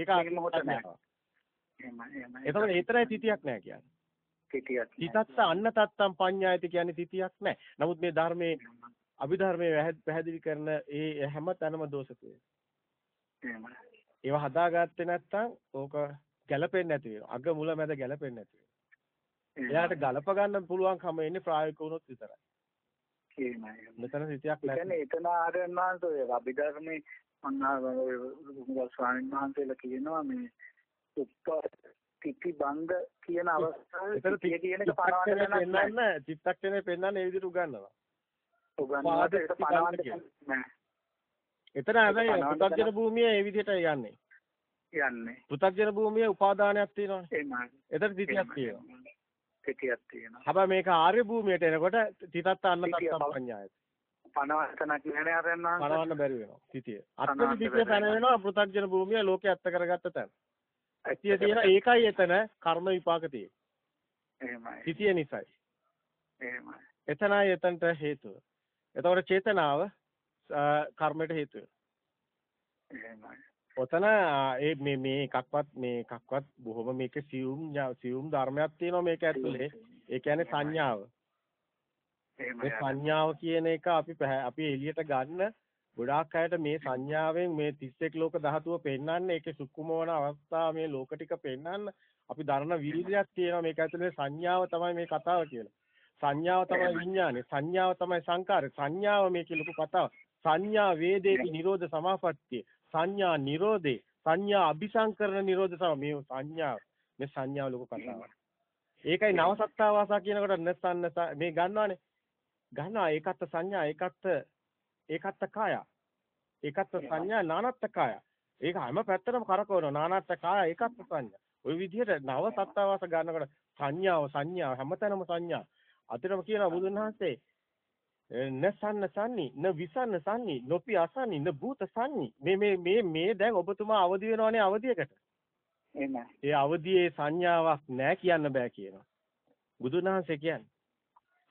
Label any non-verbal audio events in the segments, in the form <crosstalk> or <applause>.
ඒක මොහොත නෑ. එහෙමයි එහෙමයි. එතකොට ඒතරයි තිතියක් නැහැ කියන්නේ. තිතියක්. තිතස්ස අන්න තත්තම් පඤ්ඤායති කියන්නේ තිතියක් නැහැ. නමුත් මේ ධර්මයේ අභිධර්මයේ පැහැදිලි කරන ඒ හැම තැනම දෝෂකය. එහෙමයි. ඒවා හදාගත්තේ නැත්නම් ඕක ගැලපෙන්නේ නැති වෙනවා. අග මුල මැද ගැලපෙන්නේ නැති වෙනවා. එයාට ගලප ගන්න පුළුවන්කම එන්නේ ප්‍රායෝගික වුණොත් විතරයි. මෙතන සිතියක් නැහැ. කියන්නේ එතන වහන්සේ අභිධර්මයේ මන්නා ස්වාමීන් වහන්සේලා කියනවා මේ උප්පත්ති බංග කියන අවස්ථාවේ තිය කියන එක පනවන්න පෙන්නන්න චිත්තක්ෂණය පෙන්නන්න ඒ විදිහට උගන්වනවා. උගන්වන්නට ඒක පනවන්න නෑ. එතන හැබැයි පුතග්ජන භූමිය ඒ විදිහට යන්නේ. යන්නේ. පුතග්ජන භූමියේ උපාදානයක් තියෙනවානේ. එහෙමයි. එතන තිතියක් තියෙනවා. තිතියක් තියෙනවා. හැබැයි මේක ආර්ය භූමියට එනකොට තිතත් අන්න තත්තම් පඤ්ඤායත. පනවන්නක් නෑ ආර්යයන් වහන්සේ. පනවන්න බැරි වෙනවා. අත්ති තිතිය පැන වෙනවා පුතග්ජන භූමිය ලෝකේ ඇත්ත කරගත්ත තැන. ඇතිය තියෙන ඒකයි එතන කර්ම විපාක තියෙන්නේ. එහෙමයි. තිතිය නිසයි. එහෙමයි. එතනයි එතනට හේතුව. එතකොට චේතනාව කර්මයට හේතුව. එහෙමයි. ඔතන ඒ මේ මේ එකක්වත් මේ එකක්වත් බොහොම මේක සියුම් සියුම් ධර්මයක් තියෙනවා මේක ඇතුලේ. ඒ කියන්නේ සංඥාව. මේ සංඥාව කියන එක අපි අපි එළියට ගන්න ගොඩාක් අයට මේ සංඥාවෙන් මේ 31 ලෝක ධාතුව පෙන්වන්නේ ඒකේ සුක්කුම වන අවස්ථාව මේ ලෝක ටික පෙන්වන්න අපි දරන වීර්යයක් තියෙනවා. මේක ඇතුලේ සංඥාව තමයි මේ කතාව කියලා. සංඥාව තමයි විඥානේ. සංඥාව තමයි සංකාරය. සංඥාව මේකේ ලොකු කතාව සංඥා වේදේති නිරෝධ සමාපත්තිය. සංඥා නිරෝධේ. සංඥා අபிසංකරණ නිරෝධ සම මේ සංඥා මේ සංඥාව ලොකු කතාවක්. ඒකයි නවසත්තාවාසා කියනකොට නැසන්න මේ ගන්නවානේ. ගන්නවා. ඒකත් සංඥා ඒකත් ඒකත් කාය. ඒකත් සංඥා නානත්ත් කාය. ඒක හැම පැත්තටම කරකවනවා. නානත්ත් කාය ඒකත් සංඥා. ওই විදිහට නව සත්තාවාස ගන්නකොට සංඥාව සංඥාව හැමතැනම සංඥා. අතරම කියනවා බුදුන් වහන්සේ නසන්න සන්නි න විසන්න සන්නි නොපි අසන්නි න භූත සන්නි. මේ මේ මේ මේ දැන් ඔබතුමා අවදි වෙනවනේ අවදියකට. එහෙමයි. ඒ අවදියේ සංඥාවක් නැහැ කියන්න බෑ කියනවා. බුදුන් වහන්සේ කියන්නේ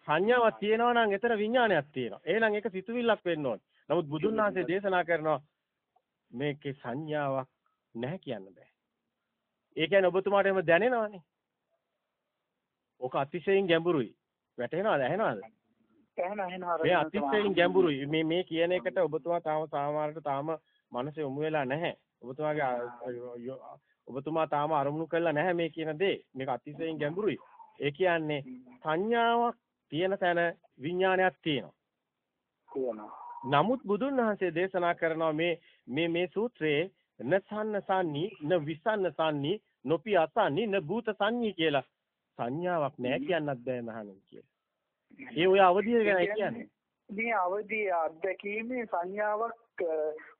සංඥාවක් තියෙනවා නම් එතන විඥානයක් තියෙනවා එහෙනම් ඒක සිතුවිල්ලක් වෙන්න ඕනේ නමුත් බුදුන් වහන්සේ දේශනා කරනවා මේකේ සංඥාවක් නැහැ කියන්න බෑ ඒ කියන්නේ ඔබතුමාට එහෙම දැනෙනවනේ ඕක අතිශයින් ගැඹුරුයි වැටහෙනවද ඇහෙනවද මේ අතිශයින් ගැඹුරුයි. මේ මේ කියන එකට ඔබතුමා තාම සාමාන්‍යයට තාම මනස යොමු වෙලා නැහැ. ඔබතුමාගේ ඔබතුමා තාම අරමුණු කරලා නැහැ මේ කියන දේ. මේක අතිශයින් ගැඹුරුයි. ඒ කියන්නේ සංඥාවක් තියෙන තැන විඥානයක් තියෙනවා. නමුත් බුදුන් වහන්සේ දේශනා කරනවා මේ මේ මේ සූත්‍රයේ නසන්න සන්නි න විසන්න සන්නි නොපි අසන්නි න භූත සංඤී කියලා සංඥාවක් නැහැ කියන්නත් බෑ මහණෙනි කියලා. ඒ ඔය අවදිය ගැන කියන්නේ. මේ අවදිය අත්දැකීමේ සංඥාවක්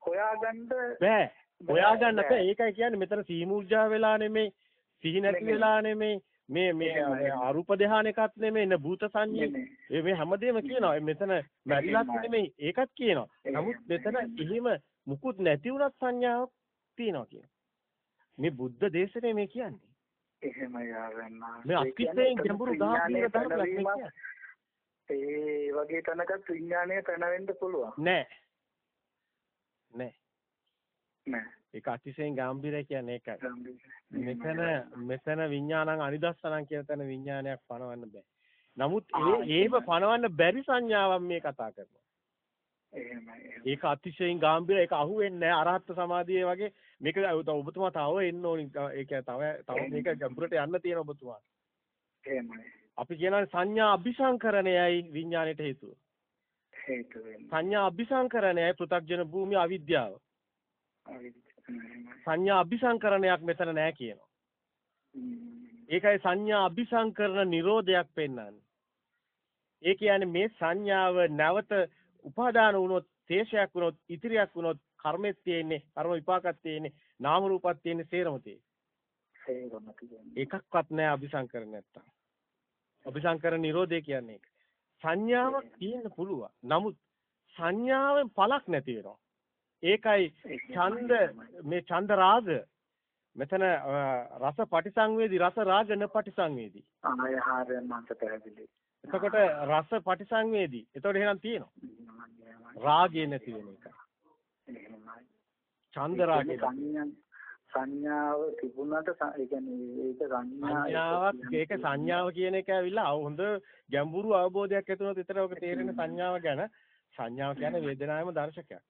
හොයාගන්න බෑ. හොයාගන්න බෑ. ඒකයි කියන්නේ මෙතන සීමුර්ජා වෙලා නෙමෙයි, සිහි නැති වෙලා නෙමෙයි, මේ මේ අරූප ධාන එකක් නෙමෙයි, න භූත සංඥා. මේ හැමදේම කියනවා. මෙතන මැරිලක් නෙමෙයි, ඒකත් කියනවා. නමුත් මෙතන එහෙම මුකුත් නැති වුණත් සංඥාවක් තියෙනවා කියනවා. මේ බුද්ධ දේශනේ මේ කියන්නේ. එහෙමයි ආරන්නා. මේ අතිශයින් ගැඹුරු ගාම්භීර ධර්මයක් ඒ වගේ තැනකත් විඥාණය පැනවෙන්න පුළුවන්. නෑ. නෑ. නෑ. ඒක අතිශයින් ගැඹිරයි කියන්නේ ඒකයි. මෙතන මෙතන විඥානං අනිදස්සනං කියන තැන විඥානයක් පනවන්න බෑ. නමුත් ඒ ඒව පනවන්න බැරි සංඥාවක් මේ කතා කරනවා. ඒක අතිශයින් ගැඹිර ඒක අහුවෙන්නේ නැහැ අරහත් සමාධියේ වගේ මේක ඔබතුමා තව එන්න ඕනි. ඒක තව තව මේක ගැඹුරට යන්න තියෙන ඔබතුමා. අපි කියනවා සංඥා අபிසංකරණයයි විඥාණයට හේතුව. හේතු වෙන්නේ. සංඥා අபிසංකරණයයි පෘථග්ජන භූමිය අවිද්‍යාව. සංඥා අபிසංකරණයක් මෙතන නැහැ කියනවා. ඒකයි සංඥා අபிසංකරණ නිරෝධයක් පෙන්වන්නේ. ඒ කියන්නේ මේ සංඥාව නැවත උපාදාන වුණොත්, තේශයක් වුණොත්, ඉතිරියක් වුණොත් කර්මෙත් තියෙන්නේ, කර්ම විපාකත් තියෙන්නේ, නාම රූපත් තියෙන්නේ සේරම එකක්වත් නැහැ අபிසංකරණ නැත්තම්. අபிසංකරණ නිරෝධය කියන්නේ ඒක. සංඥාවක් තියෙන්න පුළුවන්. නමුත් සංඥාවෙන් පළක් නැති වෙනවා. ඒකයි ඡන්ද මේ ඡන්ද රාග මෙතන රස පටිසංවේදී රස රාග න පටිසංවේදී. ආය හාරයන් මන්ට පැහැදිලි. එතකොට රස පටිසංවේදී. එතකොට එහෙනම් තියෙනවා. රාගය නැති වෙන එක. ඡන්ද රාගය. සංඥාව තිබුණාට ඒ කියන්නේ ඒක සංඥාවක් ඒක සංඥාව කියන එක ඇවිල්ලා හොඳ ගැඹුරු අවබෝධයක් ඇති වුණොත් විතර ඔක තේරෙන සංඥාව ගැන සංඥාව කියන්නේ වේදනාවේම දර්ශකයක්.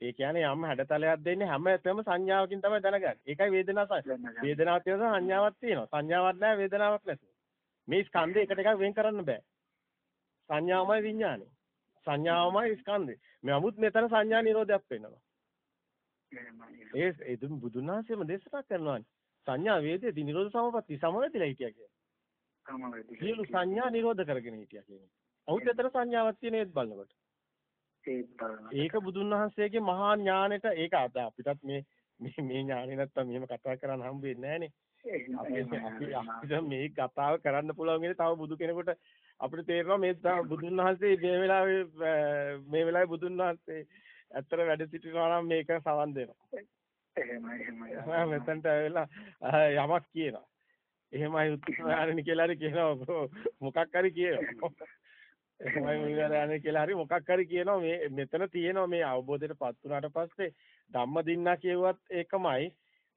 ඒ කියන්නේ යම් හැඩතලයක් දෙන්නේ හැම එකම සංඥාවකින් තමයි දැනගන්නේ. ඒකයි වේදනාව වේදනාවක් තියෙනවා සංඥාවක් තියෙනවා. සංඥාවක් නැහැ වේදනාවක් නැතුව. මේ ස්කන්ධය එකට එකක් වෙන් කරන්න බෑ. සංඥාවමයි විඥානේ. සංඥාවමයි ස්කන්ධේ. මේ 아무ත් මෙතන සංඥා නිරෝධයක් වෙනවා. ඒ ඒ බුදුන් වහන්සේම දේශනා කරනවා. සංඥා වේදේ නිරෝධ සමපatti සමවැදිලා හිටියා කියන්නේ. සියලු සංඥා නිරෝධ කරගෙන හිටියා කියන්නේ. ඔහුත් එතන සංඥාවක් තියෙන ඒත් බලනකොට. ඒක බුදුන් වහන්සේගේ මහා ඥානෙට ඒක අද අපිටත් මේ මේ මේ ඥානෙ නැත්තම් මෙහෙම කතා කරන්න හම්බ වෙන්නේ නැහනේ. අපි මේ කතාව කරන්න පුළුවන් ඉන්නේ තව බුදු කෙනෙකුට අපිට තේරෙනවා මේ බුදුන් වහන්සේ මේ වෙලාවේ මේ වෙලාවේ බුදුන් වහන්සේ ඇත්තට වැඩ සිටිනවා නම් මේක සවන් දෙනවා. එහෙමයි එහෙමයි. මෙතනට ඇවිල්ලා යමක් කියනවා. එහෙමයි උත්තරාරණ කියලා හරි කියනවා මොකක් හරි කියනවා. <laughs> එහෙමයි මුලින්ම කියලා හරි මොකක් හරි කියනවා. මේ මෙතන තියෙනවා මේ අවබෝධයටපත් වුණාට පස්සේ ධම්ම දින්නා කියුවත් ඒකමයි.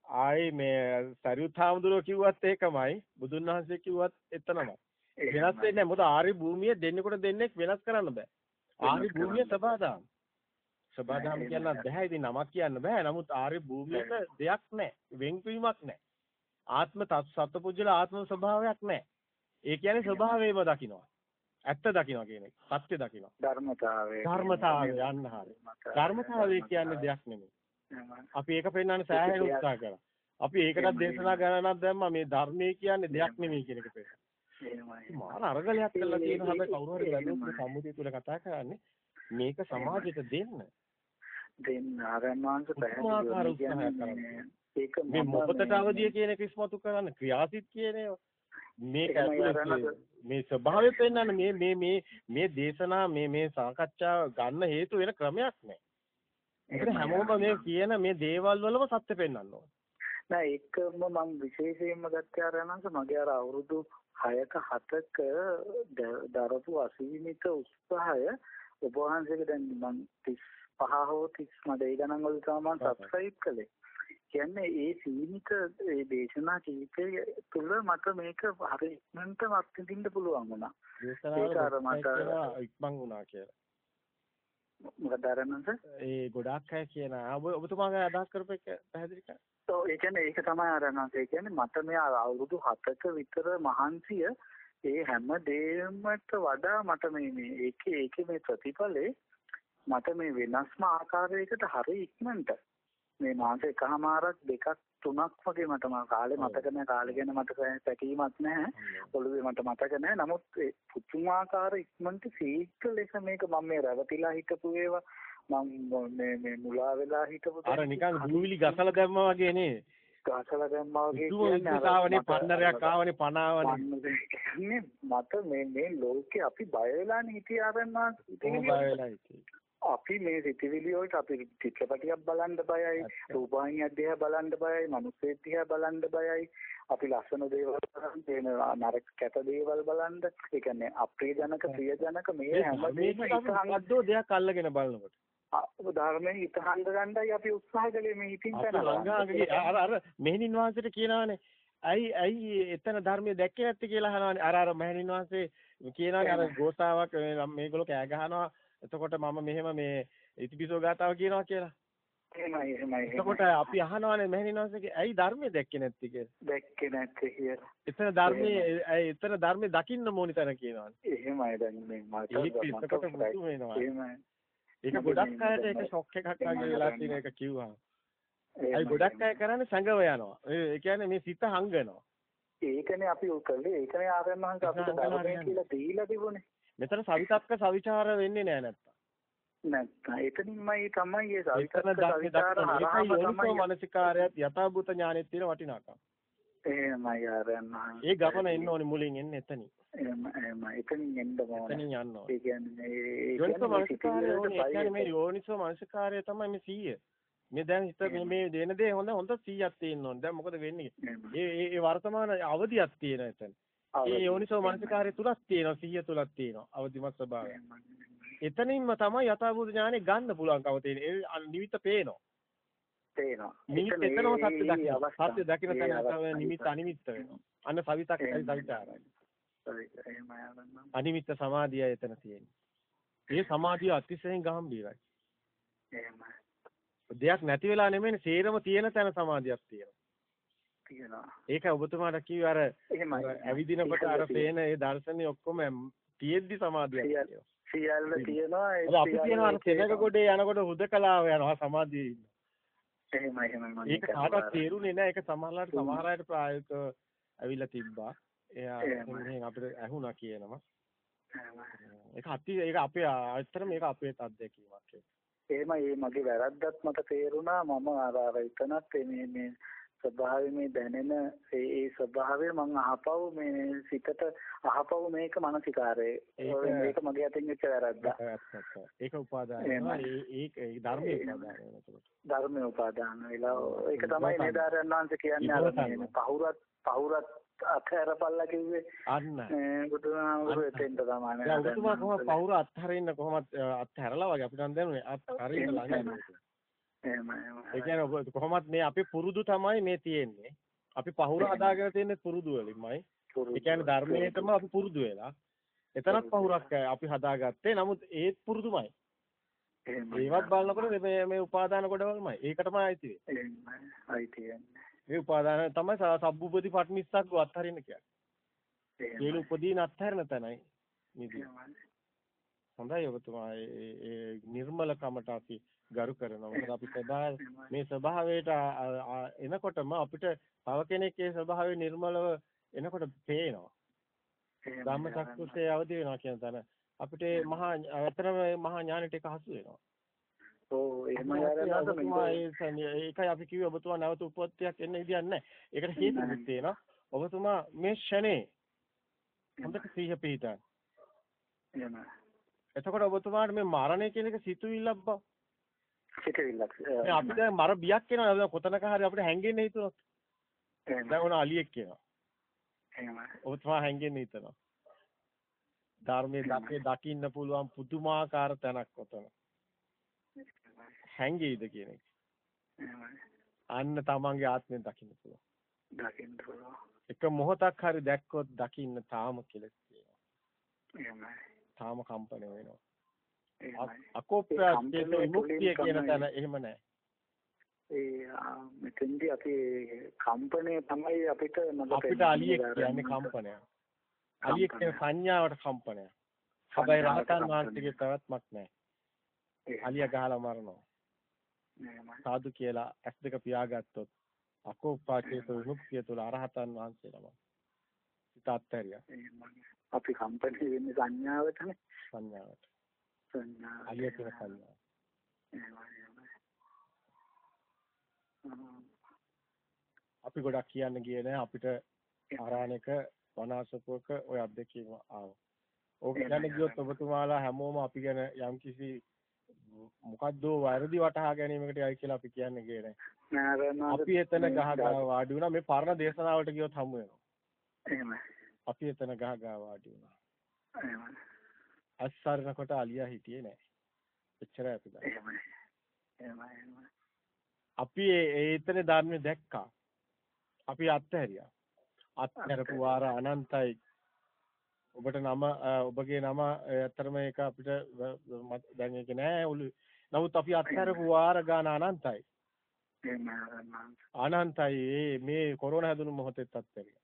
ආයේ මේ සරියුත් හාමුදුරුවෝ කිව්වත් ඒකමයි. බුදුන් වහන්සේ කිව්වත් එතනමයි. වෙනස් වෙන්නේ නැහැ. මොකද ආරි භූමිය දෙන්නෙකුට දෙන්නෙක් වෙනස් කරන්න බෑ. ආරි භූමිය සබාදාම්. සබාදාම් කියන්න බෑ. ඉතින් නමක් කියන්න බෑ. නමුත් ආරි භූමියක දෙයක් නැහැ වෙන්වීමක් නැහැ ආත්ම සත්පුජ්‍යල ආත්ම ස්වභාවයක් නැහැ ඒ කියන්නේ ස්වභාවයම දකින්නවා ඇත්ත දකින්න කියන එක. සත්‍ය දකින්න. ධර්මතාවය. ධර්මතාවය යන්න හරිය. ධර්මතාවය කියන්නේ දෙයක් නෙමෙයි. අපි ඒක පෙන්වන්න සෑහෙන උත්සාහ කරා. අපි ඒකටත් දේශනා කරනක් දැම්මා මේ ධර්මයේ කියන්නේ දෙයක් නෙමෙයි කියන එක පෙන්නන. මාන අරගලයක් කරලා තියෙන හැබැයි කවුරු හරි වැදගත් සම්මුතිය තුල කතා කරන්නේ මේක සමාජයට දෙන්න. දෙන්න ආරම්භාංශ පැහැදිලි ඒක මේ මොකටද අවදිය කියන එක ඉස්මතු කරන්න ක්‍රියාසිත කියන ඒවා මේක මේ ස්වභාවය පෙන්වන්න මේ මේ මේ මේ දේශනා මේ මේ සාකච්ඡා ගන්න හේතු වෙන ක්‍රමයක් නැහැ. ඒකට හැමෝම මේ කියන මේ දේවල් වලම සත්‍ය පෙන්වන්න ඕන. නෑ ඒකම මම විශේෂයෙන්ම ගත්තේ ආරණංශ මගේ අර අවුරුදු 6ක 7ක දරපු අසීමිත උත්සාහය ඔබ වහන්සේට දැන් මම 35 හෝ 30 මට ඒ ගණන් වල තමයි සබ්ස්ක්‍රයිබ් කළේ. කියන්නේ ඒ සීමිත ඒ දේශනා කීපය තුල මට මේක හරි ඉක්මනට අත්විඳින්න පුළුවන් වුණා. ඒක අර මට ඉක්මන් වුණා කියලා. මොකද අරනන්ද? ඒ ගොඩාක් අය කියන ඔබතුමාගේ අදහස් කරපු එක පැහැදිලි කරන්න. ඔව් ඒ කියන්නේ ඒක තමයි අරනන්ද. ඒ කියන්නේ මට මේ අවුරුදු 7ක විතර මහන්සිය ඒ හැම දෙයකට වඩා මට මේ මේ ඒකේ ඒකේ මේ ප්‍රතිඵලේ මට මේ වෙනස්ම ආකාරයකට හරි ඉක්මනට මේ මාස එකහමාරක් දෙකක් තුනක් වගේ මට මම කාලේ මතක නැහැ. කාලේ ගැන මට පැකීමක් නැහැ. ඔළුවේ මට මතක නැහැ. නමුත් පුතුමාකාර ඉක්මනට සීක්‍ර ලෙස මේක මම මේ රැවටිලා හිටපු ඒවා මම මේ මේ මුලා වෙලා හිටපු අර නිකන් ගුවිලි ගසලා දැම්මා වගේ නේ ගසලා දැම්මා වගේ කියන්නේ ආවනේ පන්නරයක් ආවනේ පනාවනේ. මට මේ මේ ලෝකේ අපි බය වෙලානේ හිටිය ආරන්නා බය වෙලා හිටියේ අපි මේ සිතිවිලි වලට අපි චිත්‍රපටියක් බලන්න බයයි රූපවාහිනියක් දිහා බලන්න බයයි මිනිස්සෙක් දිහා බලන්න බයයි. අපි ලස්සන දේවල් බලන්න තේන නරක කැත දේවල් බලන්න. ඒ කියන්නේ අප්‍රියජනක ප්‍රියජනක මේ හැමදේම ඉතහංගද්දෝ දෙයක් අල්ලගෙන බලනකොට. ධර්මයෙන් ඉතහංග ගන්නයි අපි උත්සාහ කළේ මේ හිතින් කරනවා අර අර මෙහෙණින් වහන්සේට කියනවානේ. ඇයි ඇයි එතන ධර්මයේ දැක්කේ නැත්තේ කියලා අහනවානේ. අර අර මෙහෙණින් වහන්සේ කියනවානේ අර ගෝසාවක් මේගොල්ලෝ කෑ ගහනවා එතකොට මම මෙහෙම මේ ඉතිපිසෝ ගාතාව කියනවා කියලා. එහෙමයි එහෙමයි. එතකොට අපි අහනවානේ මෙහෙණිනවසේගේ ඇයි ධර්මයේ දැක්කේ නැත්තේ කියලා. දැක්කේ නැත්තේ කියලා. එතන ධර්මයේ ඇයි එතන ධර්මයේ දකින්න ඕනි තැන කියනවානේ. එහෙමයි දැන් මේ මට එතකොට මුතු වෙනවා. එහෙමයි. ඒක ගොඩක් අයට ඒක ෂොක් එකක් වගේ වෙලා තියෙන එක කිව්වා. ඒ ගොඩක් අය කරන්නේ සංගව යනවා. ඒ කියන්නේ මේ සිත හංගනවා. ඒකනේ අපි උකල්ලේ ඒකනේ ආරම්භ අපිට ධර්මයේ කියලා දීලා තිබුණේ. මෙතන සවිතක්ක සවිචාර වෙන්නේ නැහැ නැත්තම්. නැත්තම් එතනින්මයි තමයි ඒ සවිතක්ක සවිචාර හරහාම තමයි මානසිකාරයත් යථාභූත ඥානෙත් තියෙන වටිනාකම. එහෙමයි ආරයන් ඒ ගමන එන්න ඕනේ මුලින් එන්නේ එතනින්. එහෙම එහෙම එතනින් එන්න ඕනේ. එතනින් යන්න ඕනේ. ඒ කියන්නේ යෝනිසෝ මානසිකාරය කියන්නේ මේ යෝනිසෝ මානසිකාරය තමයි මේ 100. මේ දැන් හිත මේ මේ දෙන දේ හොඳ හොඳ 100ක් තියෙන්න ඕනේ. දැන් මොකද වෙන්නේ? ඒ ඒ වර්තමාන අවදියක් තියෙන එතන. ඒ යෝනිසෝ මනසිකාරය තුලක් තියෙනවා සිහිය තුලක් තියෙනවා අවදිමත් ස්වභාවය. එතනින්ම තමයි යථාභූත ඥානෙ ගන්න පුළුවන්කම තියෙන්නේ. ඒ නිවිත පේනවා. තේනවා. නිමිත්ත එතනම සත්‍ය දකින්න. සත්‍ය දකින්න තැන තමයි නිමිත්ත අනිමිත්ත වෙනවා. අන්න සවිතක්කයි සවිතාරයි. අනිමිත්ත සමාධිය එතන තියෙන්නේ. ඒ සමාධිය අතිශයින් ගැඹීරයි. එහෙමයි. දෙයක් නැති වෙලා නෙමෙයි සේරම තියෙන තැන සමාධියක් තියෙනවා. තියෙනවා. ඒක ඔබතුමාට කිව්ව අර ඇවිදිනකොට අර පේන ඒ දර්ශනේ ඔක්කොම තියෙද්දි සමාධියක් තියෙනවා. සියල්ල තියෙනවා ඒ අපි කියනවා තෙනක ගොඩේ යනකොට හුදකලාව යනවා සමාධියේ ඉන්න. එහෙමයි එහෙමයි ඒක කාටවත් තේරුනේ නැහැ ඒක සමහරවිට සමහර අයට ප්‍රායෝගික ඇවිල්ලා තිබ්බා. එයා එහෙන් අපිට ඇහුණා කියනවා. ඒක අති ඒක අපේ ඇත්තටම මේක අපේ අත්දැකීමක් ඒක. එහෙමයි මේ මගේ වැරද්දත් මට තේරුණා මම අර එතනත් මේ මේ ස්වභාවය මේ දැනෙන ඒ ඒ ස්වභාවය මං අහපව් මේ සිතට අහපව් මේක මානසිකාරය. මේක මගේ අතින් වෙච්ච වැරද්දක්. ඒක උපාදානය. ඒක ධර්මයේ එතකොට. ධර්මයේ උපාදාන වෙලා ඒක තමයි නේදාරයන් වහන්සේ කියන්නේ අර පහුරත් පහුරත් අත්හැරපල්ලා කිව්වේ අන්න. බුදුහාමුදුරුවෝ එතෙන්ට තමයි දැන් ඔබතුමා කොහොමද පහුර අත්හැරින්න කොහොමද අත්හැරලා වගේ අපිට නම් දැනුනේ. අත්හරින්න ළඟ එහෙමයි ඒ කියන්නේ කොහොමත් මේ අපි පුරුදු තමයි මේ තියෙන්නේ. අපි පහුර හදාගෙන තියෙන්නේ පුරුදු වලින්මයි. ඒ කියන්නේ ධර්මයේටම අපි පුරුදු වෙලා. එතනත් පහුරක් අපි හදාගත්තේ. නමුත් ඒත් පුරුදුමයි. ඒවත් බලනකොට මේ මේ උපාදාන කොටවලමයි. ඒකටමයි අයිති වෙන්නේ. අයිති වෙන්නේ. මේ උපාදාන තමයි සබ්බුපදී පට්නිස්සක් අත්හරින්න කියන්නේ. සියලු උපදීන අත්හැරන තැනයි. හොඳයි ඔබතුමා ඒ නිර්මලකමට අපි ගරු කරනවා. මොකද අපි ස්වභාව මේ ස්වභාවයට එනකොටම අපිට තව කෙනෙක්ගේ ස්වභාවය නිර්මලව එනකොට පේනවා. ධම්මචක්කුසේ අවදි වෙනවා කියන තැන අපිට මහා අතරම මහා ඥානෙට එක හසු වෙනවා. ඔව් ඒකයි අපි කිව්වේ ඔබතුමා නැවත උපත්යක් එන්න ඉදියක් නැහැ. ඒකට හේතුවක් තියෙනවා. ඔබතුමා මේ ෂනේ හොඳට සිහිය පිහිටා. එහෙමයි. එතකොට ඔබතුමාට මේ මරණය කියන එක සිතුවිල්ලක් බව. සිතුවිල්ලක්. අපිට මර බියක් එනවා. දැන් කොතනක හරි අපිට හැංගෙන්න හිතුනොත්. දැන් උන අලියෙක් කියනවා. එහෙමයි. ඔබතුමා හැංගෙන්න හිතනවා. ධර්මයේ දකේ දකින්න පුළුවන් පුදුමාකාර තැනක් ඔතන. හැංගෙයිද කියන එක. අන්න තමන්ගේ ආත්මෙන් දකින්න පුළුවන්. දකින්න පුළුවන්. එක මොහොතක් හරි දැක්කොත් දකින්න තාම කෙලස් තියෙනවා. එහෙමයි. තාම කම්පන වෙනවා. අකෝප්‍ය විමුක්තිය කියන තැන එහෙම නැහැ. ඒ මෙතෙන්දී අපි කම්පණය තමයි අපිට අපිට අලියෙක් කියන්නේ කම්පනය. අලියෙක් කියන සංඥාවට කම්පනය. හැබැයි රහතන් වහන්සේගේ පැවැත්මක් නැහැ. අලිය ගහලා මරනවා. සාදු කියලා ඇස් දෙක පියාගත්තොත් අකෝපාචේත විමුක්තිය තුළ අරහතන් වහන්සේ නම. සිත අත්හැරියා. අපි කම්පැනි වෙන්නේ සංඥාවටනේ. සංඥාවට. සංඥාව. අලිය කියන සංඥාව. අපි ගොඩක් කියන්න ගියේ නෑ අපිට ආරාණක වනාසපුවක ඔය අත්දැකීම ආවා. ඕක ගැන ගියොත් ඔබතුමාලා හැමෝම අපි ගැන යම්කිසි මොකද්ද වැරදි වටහා ගැනීමකට යයි කියලා අපි කියන්නේ ගියේ නෑ. අපි එතන ගහ ගහ වාඩි වුණා මේ පරණ දේශනාවලට ගියොත් හමු වෙනවා. එහෙමයි. අපි එතන ගහ ගහ වාඩි වුණා. එහෙමයි. අස්සාරනකොට අලියා හිටියේ නෑ. එච්චරයි අපි දන්නේ. එහෙමයි. එහෙමයි. අපි ඒ එතන ධර්මය දැක්කා. අපි අත්හැරියා. අත්හැරපු වාර අනන්තයි. ඔබට නම ඔබගේ නම ඇත්තටම ඒක අපිට දැන් ඒක නෑ ඔලු. නමුත් අපි අත්හැරපු වාර ගාන අනන්තයි. අනන්තයි මේ කොරෝනා හැදුණු මොහොතෙත් අත්හැරියා.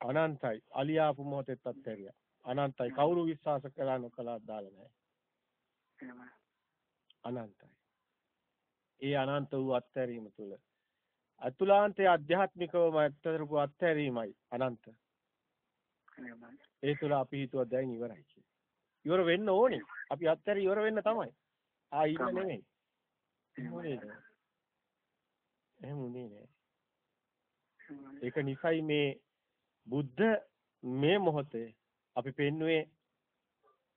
අනන්තයි. අලියාපු මොහොතෙත් අත්හැරියා. අනන්තයි. කවුරු විශ්වාස කළා නොකළා දාලා නෑ. අනන්තයි. ඒ අනන්ත වූ අත්හැරීම තුළ අතුලාන්තයේ අධ්‍යාත්මිකවම ඇත්තරපු අත්හැරීමයි අනන්ත. ඒ තුළ අපි හිතුවා දැන් ඉවරයි කියලා. ඉවර වෙන්න ඕනේ. අපි අත්හැරි ඉවර වෙන්න තමයි. ආ ඉන්න නෙමෙයි. එහෙම උනේ නෑ. ඒක නිසයි මේ බුද්ධ මේ මොහොතේ අපි පෙන්වුවේ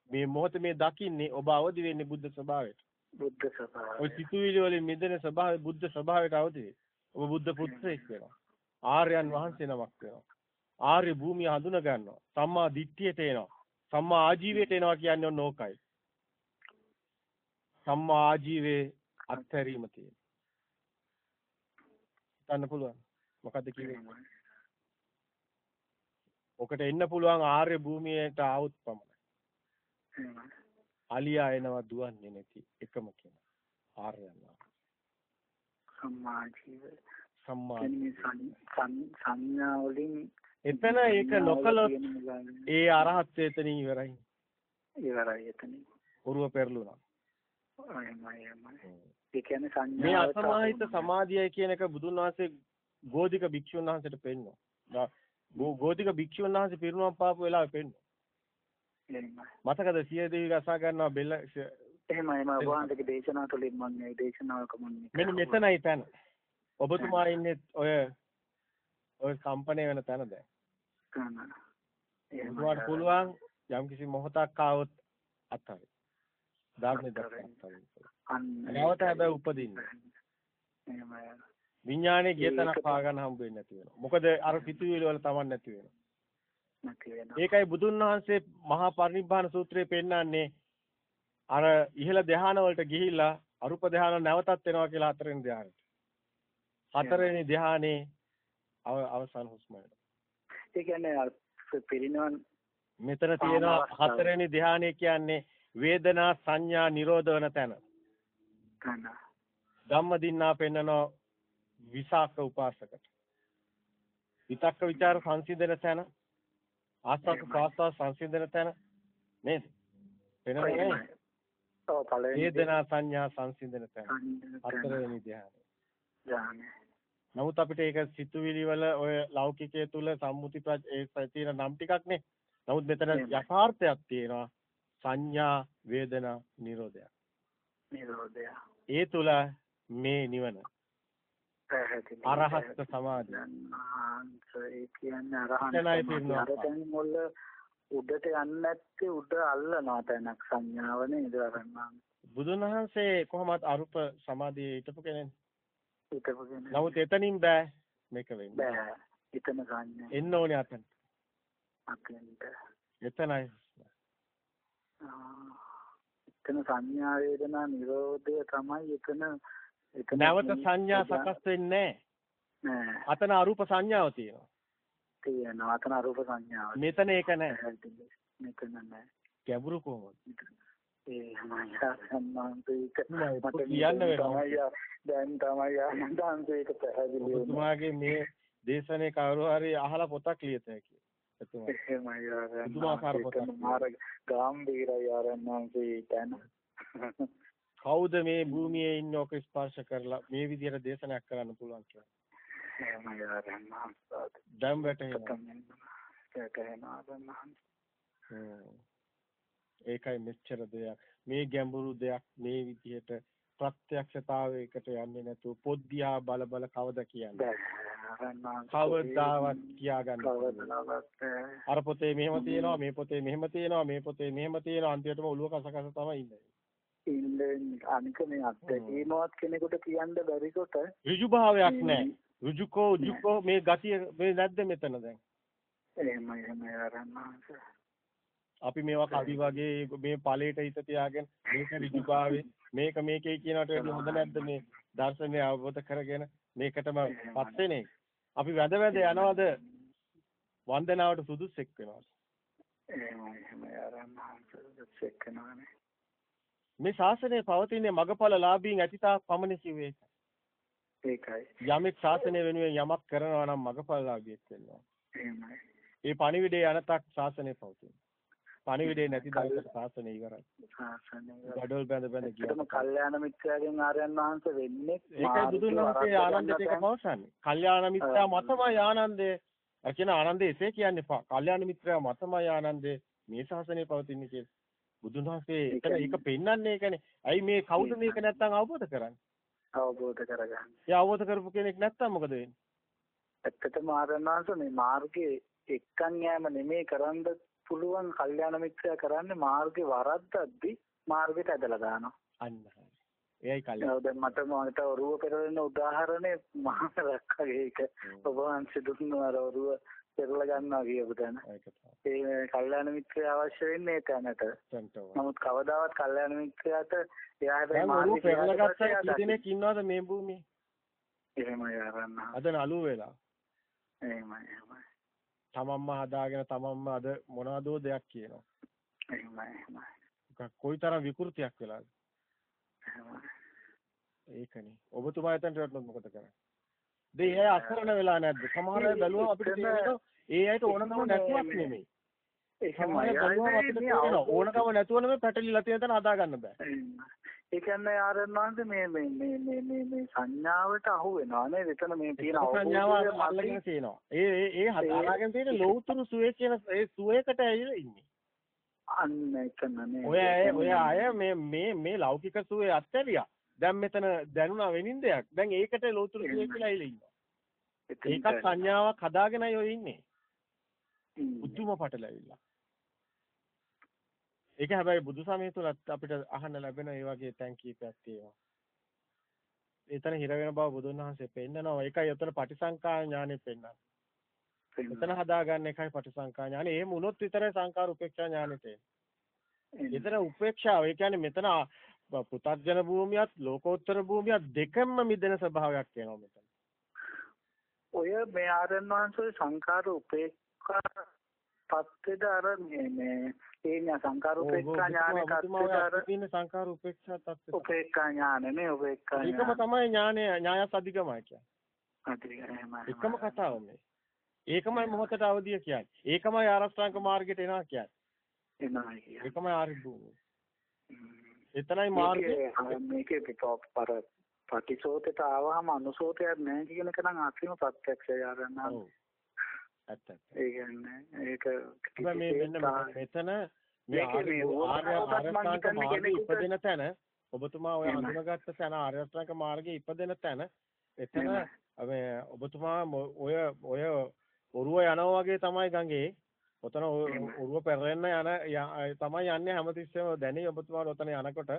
මේ මොහොත මේ දකින්නේ ඔබ අවදි වෙන්නේ බුද්ධ ස්වභාවයට. බුද්ධ ස්වභාවය. ඔය සිතුවිලි වලින් මිදෙන ස්වභාවය බුද්ධ ස්වභාවයට අවදි වෙයි. ඔබ බුද්ධ පුත්‍රයෙක් වෙනවා. ආර්යයන් වහන්සේ නමක් වෙනවා. ආර්ය භූමිය හඳුන ගන්නවා. සම්මා දිට්ඨියට එනවා. සම්මා ආජීවයට එනවා කියන්නේ ඕකයි. සම්මා ආජීවයේ අත්හැරීම තියෙනවා. ගන්න පුළුවන්. මොකද්ද කිව්වේ? ඔකට එන්න පුළුවන් ආර්ය භූමියට ආවොත් පමණයි. අලියා එනවා දුවන්නේ නැති එකම කෙනා. ආර්යයන්. සම්මා ජීව සම්මා සංඥා වලින් එතන ඒක නොකළොත් ඒ අරහත් එතනින් ඉවරයි. ඉවරයි එතනින්. උරුව පෙරළුණා. එහෙමයි එහෙමයි. ඒ කියන්නේ සංඥා මේ අසමාහිත සමාධියයි කියන එක බුදුන් වහන්සේ ගෝධික භික්ෂුන් වහන්සේට පෙන්වනවා. ගෝධික භික්ෂුන් වහන්සේ පිරිනුවම් පාපු වෙලාවෙ. එහෙමයි. මතකද සිය දෙවි ගසා ගන්නවා බෙල්ල එහෙමයි මම වහන්සේගේ දේශනාව තුළින් මම මේ දේශනාවක මම මෙන්න මෙතනයි තැන. ඔබතුමා ඉන්නේ ඔය ඔය කම්පණය වෙන තැන දැන්. එහෙමයි. පුළුවන් යම්කිසි මොහොතක් ආවොත් අත්හරි. ධර්මයේ දක්වන්න. නැවත හැබැයි උපදින්න. එහෙමයි. විඥානේ ගියතනක් පාගන්න හම්බ වෙන්නේ නැති වෙනවා. මොකද අර පිටුවිලි වල තමන් නැති වෙනවා. වෙනවා. ඒකයි බුදුන් වහන්සේ මහා පරිනිබ්බාන සූත්‍රයේ පෙන්නන්නේ අර ඉහළ ධ්‍යාන වලට ගිහිල්ලා අරුප ධ්‍යාන නැවතත් එනවා කියලා හතරවෙනි ධ්‍යානෙට. හතරවෙනි ධ්‍යානේ අවසන් හුස්ම ඒ කියන්නේ පිරිනවන් මෙතන තියෙනවා හතරවෙනි ධ්‍යානෙ කියන්නේ වේදනා සංඥා නිරෝධ වන තැන. කන. ධම්මදින්නා පෙන්නනවා විසාක උපාසකට. විතක්ක ਵਿਚාර සංසිඳන තැන ආස්වාද ප්‍රාස්වාද සංසිඳන තැන නේද? ඔව් පළවෙනි වේදනා සංඥා සංසිඳන තැන. හතරවෙනි ධ්‍යානය. නමුත් අපිට ඒක සිතුවිලි වල ඔය ලෞකිකයේ තුල සම්මුති ඒ තියෙන නම් ටිකක් නේ. නමුත් මෙතන යථාර්ථයක් තියෙනවා. සංඥා වේදනා නිරෝධය. නිරෝධය. ඒ තුල මේ නිවන පැහැදිලි. අරහත් සමාධිය. ඒ කියන්නේ අරහත්. මුල්ල උඩට යන්නේ නැත්තේ උඩ අල්ලනවා තැනක් සංඥාව නේද. බුදුන් වහන්සේ කොහොමද අරුප සමාධියේ හිටපු කෙනෙක්? හිටපු කෙනෙක්. නමුත් එතනින් බෑ මේක වෙන්නේ. බෑ. එතන සංඥා. එන්න ඕනේ අතන. අතෙන්ට. එතනයි. එතන සංඥා වේදනා නිරෝධය තමයි එතන නැවත සංඥා සකස් වෙන්නේ නැහැ. අතන අරූප සංඥාව තියෙනවා. තියෙනවා. අතන අරූප සංඥාව. මෙතන ඒක නැහැ. මෙතන නැහැ. ගැඹුරු කොහොමද? ඒ මට කියන්න වෙනවා. දැන් තමයි ආනන්දාන්තේක පැහැදිලි වෙනවා. ඔබතුමාගේ මේ දේශනේ කවුරු හරි අහලා පොතක් ලියත හැකියි. එතුමා. එහෙමයි යාර. පුදුමාකාර පොතක්. මාර ගාම්භීරයි ආරණාන්සේ තන. කවුද මේ භූමියේ ඉන්න ඔක ස්පර්ශ කරලා මේ විදිහට දේශනයක් කරන්න පුළුවන් කියලා. දැන්. වැටහෙනවා ඒකයි මෙච්චර දෙයක්. මේ ගැඹුරු දෙයක් මේ විදිහට ප්‍රත්‍යක්ෂතාවයකට යන්නේ නැතුව පොද්දියා බල බල කවද කියන්නේ. කවදාවත් කියාගන්න අර පොතේ මෙහෙම තියෙනවා මේ පොතේ මෙහෙම තියෙනවා මේ පොතේ මෙහෙම තියෙනවා අන්තිමටම ඔළුව කස කස තමයි ඉන්නේ. ඉන්නේ අනික මේ අත්දැකීමවත් කෙනෙකුට කියන්න බැරි කොට ඍජු භාවයක් නැහැ. ඍජුකෝ ඍජුකෝ මේ ගතිය මේ නැද්ද මෙතන දැන්? එහෙමයි එහෙමයි ආරම්භ අපි මේවා කවි වගේ මේ ඵලයට හිත තියාගෙන මේක ඍජුභාවේ මේක මේකේ කියනට හොඳ නැද්ද මේ දර්ශනය අවබෝධ කරගෙන මේකටම පත් වෙන එක. අපි වැද වැද යනවද වන්දනාවට සුදුස්සෙක් වෙනවද? එහෙමයි එහෙමයි ආරම්භ සුදුස්සෙක් වෙනවනේ. මේ ශාසනය පවතින්නේ මගඵල ලාභීන් ඇතිතා පමණ සිවේ. ඒකයි. යමෙක් ශාසනය වෙනුවෙන් යමක් කරනවා නම් මගඵල ලාභියෙක් වෙනවා. එහෙමයි. ඒ පණිවිඩේ යනතක් ශාසනය පවතින. පණිවිඩේ නැති දවසට ශාසනය ඉවරයි. ශාසනය. gadol බැඳ බැඳ කියනවා. කල්යාණ මිත්‍යාගෙන් ආර්යයන් වහන්සේ වෙන්නේ ඒකයි බුදුන් වහන්සේ ආනන්දයට ඒක පවසන්නේ. කල්යාණ මිත්‍යා මතමයි ආනන්දේ. අර කියන ආනන්දේ එසේ කියන්නේ කල්යාණ මිත්‍යා මතමයි ආනන්දේ මේ ශාසනය පවතින්නේ කියලා. බුදුන් වහන්සේ එතන ඒක පෙන්වන්නේ ඒකනේ. ඇයි මේ කවුද මේක නැත්තම් අවබෝධ කරන්නේ? අවබෝධ කරගන්න. ඒ අවබෝධ කරපු කෙනෙක් නැත්තම් මොකද වෙන්නේ? ඇත්තටම ආරණාංශ මේ මාර්ගයේ එක්කන් යෑම නෙමෙයි කරන්න පුළුවන් කල්යාණ මිත්‍යා කරන්නේ මාර්ගේ වරද්දද්දි මාර්ගයට ඇදලා දානවා. අන්න හරි. එයයි කල්යාණ. දැන් මට මට ඔරුව පෙරලෙන උදාහරණේ මහා රක්කගේ ඒක ඔබ වහන්සේ දුන්නු ඔරුව පෙරලා ගන්නවා කියපු තැන. ඒ කල්යාණ මිත්‍රය අවශ්‍ය වෙන්නේ ඒ තැනට. නමුත් කවදාවත් කල්යාණ මිත්‍රයාට එයා හැබැයි මාර්ගය පෙරලා ගත්තා කී දෙනෙක් ඉන්නවද මේ භූමියේ? එහෙමයි ආරන්න. අද නළුව වෙලා. එහෙමයි එහෙමයි. තමන්ම හදාගෙන තමන්ම අද මොනවදෝ දෙයක් කියනවා. එහෙමයි එහෙමයි. කොයිතරම් විකෘතියක් වෙලාද? එහෙමයි. ඒකනේ. ඔබතුමා එතනට වැටුනොත් මොකද කරන්නේ? දෙය අය අසරණ වෙලා නැද්ද? සමහර අය බැලුවම අපිට තේරෙනවා ඒ අයට ඕනකම නැතුවක් නෙමෙයි. ඒකමයි ඕනකම නැතුව නෙමෙයි පැටලිලා තියෙන තැන හදා ගන්න බෑ. ඒ කියන්නේ ආරණාන්ත මේ මේ මේ මේ මේ මේ සංඥාවට අහු වෙනවා නේද? එතන මේ තියෙන සංඥාව අල්ලගෙන තියෙනවා. ඒ ඒ ඒ හදාගෙන තියෙන ලෞතුරු සුවේ කියන ඒ සුවේකට ඇවිල්ලා ඉන්නේ. අන්න එතන නේ. ඔය ඔය අය මේ මේ මේ ලෞකික සුවේ අත්හැරියා. දැන් මෙතන දැනුණා වෙනින් දෙයක්. දැන් ඒකට ලෞතුරු කියලා ඉන්නවා. ඒකත් සංඥාවක් හදාගෙනයි ඔය ඉන්නේ. උතුම පටලැවිලා. ඒක හැබැයි බුදු සමය තුලත් අපිට අහන්න ලැබෙන ඒ වගේ තැන් කීපයක් තියෙනවා. එතන හිර වෙන බව බුදුන් වහන්සේ පෙන්නනවා. ඒකයි උතන පටිසංකා ඥානෙ පෙන්නන්නේ. එතන හදාගන්න එකයි පටිසංකා ඥානෙ. එහෙම වුණොත් විතරයි සංකාර උපේක්ෂා ඥානෙ තියෙන්නේ. එතන උපේක්ෂාව. ඒ කියන්නේ මෙතන පුතර්ජන භූමියත් ලෝකෝත්තර භූමියත් දෙකම මිදෙන ස්වභාවයක් වෙනවා මෙතන. ඔය මේ ආරණ වහන්සේ සංකාර උපේක්ෂා පත්තේද අර මේ මේ ඒ සංකාර උපේක්ෂා ඥානෙ කත්තේද අර තියෙන සංකාර උපේක්ෂා තත්ත්වය උපේක්ෂා ඥානෙ නේ උපේක්ෂා ඒකම තමයි ඥානය ඥායස් අධිගමයි කියන්නේ. අධිගමයි එකම කතාව මේ. ඒකමයි මොහොතට අවදිය කියන්නේ. ඒකමයි ආරෂ්ඨාංග මාර්ගයට එනවා කියන්නේ. එනවා කියන්නේ ඒකමයි ආරි භූමිය එතනයි මාර්ගය. මේකේ පර පටිසෝතේට ආවහම අනුසෝතයක් නැහැ කියන එක නම් අසීම ප්‍රත්‍යක්ෂය ආරන්නා ඇත්ත ඒ කියන්නේ ඒක මේ මෙන්න මෙතන මේ ආර්ය ආරෂ්ඨාංග මාර්ගයේ ඉපදෙන තැන ඔබතුමා ඔය හඳුනාගත්ත තැන ආර්ය අෂ්ටාංග මාර්ගයේ ඉපදෙන තැන එතන මේ ඔබතුමා ඔය ඔය ඔරුව යනවා වගේ තමයි ගඟේ ඔතන ඔරුව පෙරෙන්න යන තමයි යන්නේ හැමතිස්සෙම දැනේ ඔබතුමාට ඔතන යනකොට.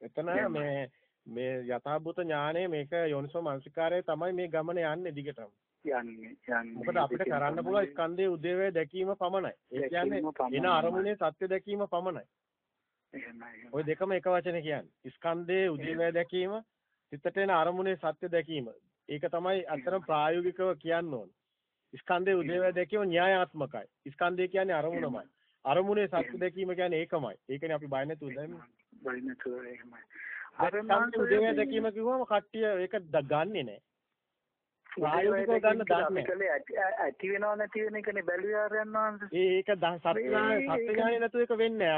එතන මේ මේ යථාභූත ඥානය මේක යෝනිසෝ මනසිකාරය තමයි මේ ගමන යන්නේ දිගටම. යන්නේ යන්නේ. මොකද අපිට කරන්න පුළුවන් ස්කන්ධයේ උදේවැය දැකීම පමණයි. ඒ කියන්නේ එන අරමුණේ සත්‍ය දැකීම පමණයි. ওই දෙකම එක වචනේ කියන්නේ. ස්කන්ධයේ උදේවැය දැකීම සිතට එන අරමුණේ සත්‍ය දැකීම. ඒක තමයි අතරම ප්‍රායෝගිකව කියන්න ඕන ස්කන්ධයේ උදේවැය දැකීම න්‍යායාත්මකයි. ස්කන්ධය කියන්නේ අරමුණමයි. අරමුණේ සත්‍ය දැකීම කියන්නේ ඒකමයි. ඒකනේ අපි බය නැතුව දැන්නේ බය නැතුව එහෙමයි. අර උදේවැය දැකීම කිව්වම කට්ටිය ඒක ගන්නෙ නෑ ප්‍රායෝගිකව ගන්න දන්නේ ඇති වෙනව නැති වෙන එකනේ බැලුවේ ආරයන් වහන්සේ. ඒක සත්‍යඥාන සත්‍යඥානෙ නැතුව ඒක වෙන්නේ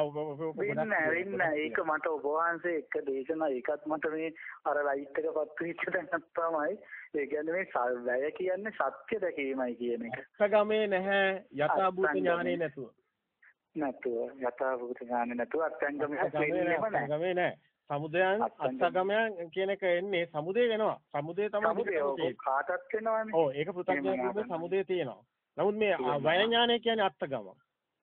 නැහැ. වෙන්නේ ඒක මට ඔබ වහන්සේ එක දේශනා ඒකත් මට මේ අර ලයිට් එක පත්තු වෙච්ච තැනක් තමයි. ඒ කියන්නේ මේ වැය කියන්නේ සත්‍ය දැකීමයි කියන එක. සගමේ නැහැ යථාභූත ඥානෙ නැතුව. නැතුව යථාභූත ඥානෙ නැතුව අත්ංගමයක් වෙන්නේම නැහැ. සමුදයන් අත්සගමයන් කියන එක එන්නේ සමුදේ වෙනවා. සමුදේ තමයි කාටත් වෙනවනේ. ඔව් ඒක පෘථග්ජන සමුදේ තියෙනවා. නමුත් මේ වය ඥානය කියන්නේ අත්ගම.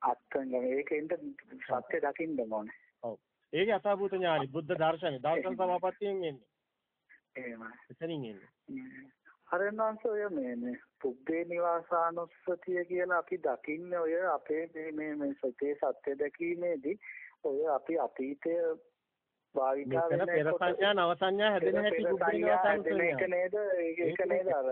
අත්ගම ඒකෙන්ද සත්‍ය දකින්න ඕනේ. ඔව්. ඒක යථාභූත ඥානි බුද්ධ දර්ශනේ දර්ශන සමාපත්තියෙන් එන්නේ. එහෙමයි. එතනින් එන්නේ. හරෙන්වංශ ඔය මේ මේ පුබ්බේ නිවාසානුස්සතිය කියලා අපි දකින්නේ ඔය අපේ මේ මේ මේ සත්‍ය සත්‍ය දැකීමේදී ඔය අපි අතීතය භාවිතා වෙන පෙර සංඥා නව සංඥා හැදෙන හැටි බුද්ධිනවසන් ඒක නේද? ඒක නේද අර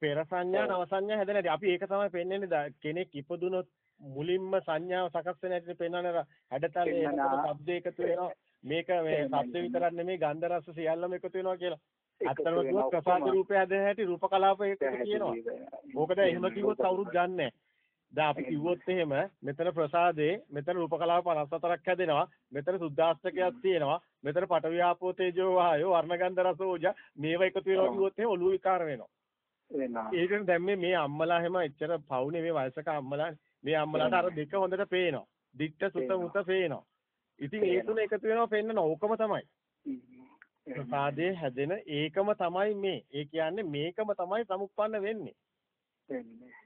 පෙර සංඥා නව සංඥා හැදෙන හැටි. අපි ඒක තමයි පෙන්වන්නේ කෙනෙක් ඉපදුනොත් මුලින්ම සංඥාව සකස් වෙන හැටි පෙන්වන්නේ හැඩතලේ ශබ්ද එකතු වෙනවා. මේක මේ ශබ්ද විතරක් නෙමෙයි ගන්ධ රස සියල්ලම එකතු වෙනවා කියලා. අත්තරම කිව්වොත් ප්‍රසාද රූපය හැදෙන හැටි රූප කලාප එකතු කියනවා. ඕකද එහෙම කිව්වොත් කවුරුත් ගන්නෑ දැන් අපි කිව්වොත් එහෙම මෙතන ප්‍රසාදේ මෙතන රූප කලාප 54ක් හැදෙනවා මෙතන සුද්ධාස්තකයක් තියෙනවා මෙතන පඨවි ආපෝ තේජෝ වායෝ වර්ණගන්ධ රස ඕජා මේවා එකතු වෙනවා කිව්වොත් එහෙම ඔළුව විකාර වෙනවා. වෙනවා. ඒකෙන් දැන් මේ මේ අම්මලා හැම එච්චර පවුනේ මේ වයසක අම්මලා. මේ අම්මලාට අර දෙක හොඳට පේනවා. දික්ක සුත මුත පේනවා. ඉතින් ඒ තුන එකතු වෙනවා පෙන්නන ඕකම තමයි. ප්‍රසාදේ හැදෙන ඒකම තමයි මේ. ඒ කියන්නේ මේකම තමයි සමුප්පන්න වෙන්නේ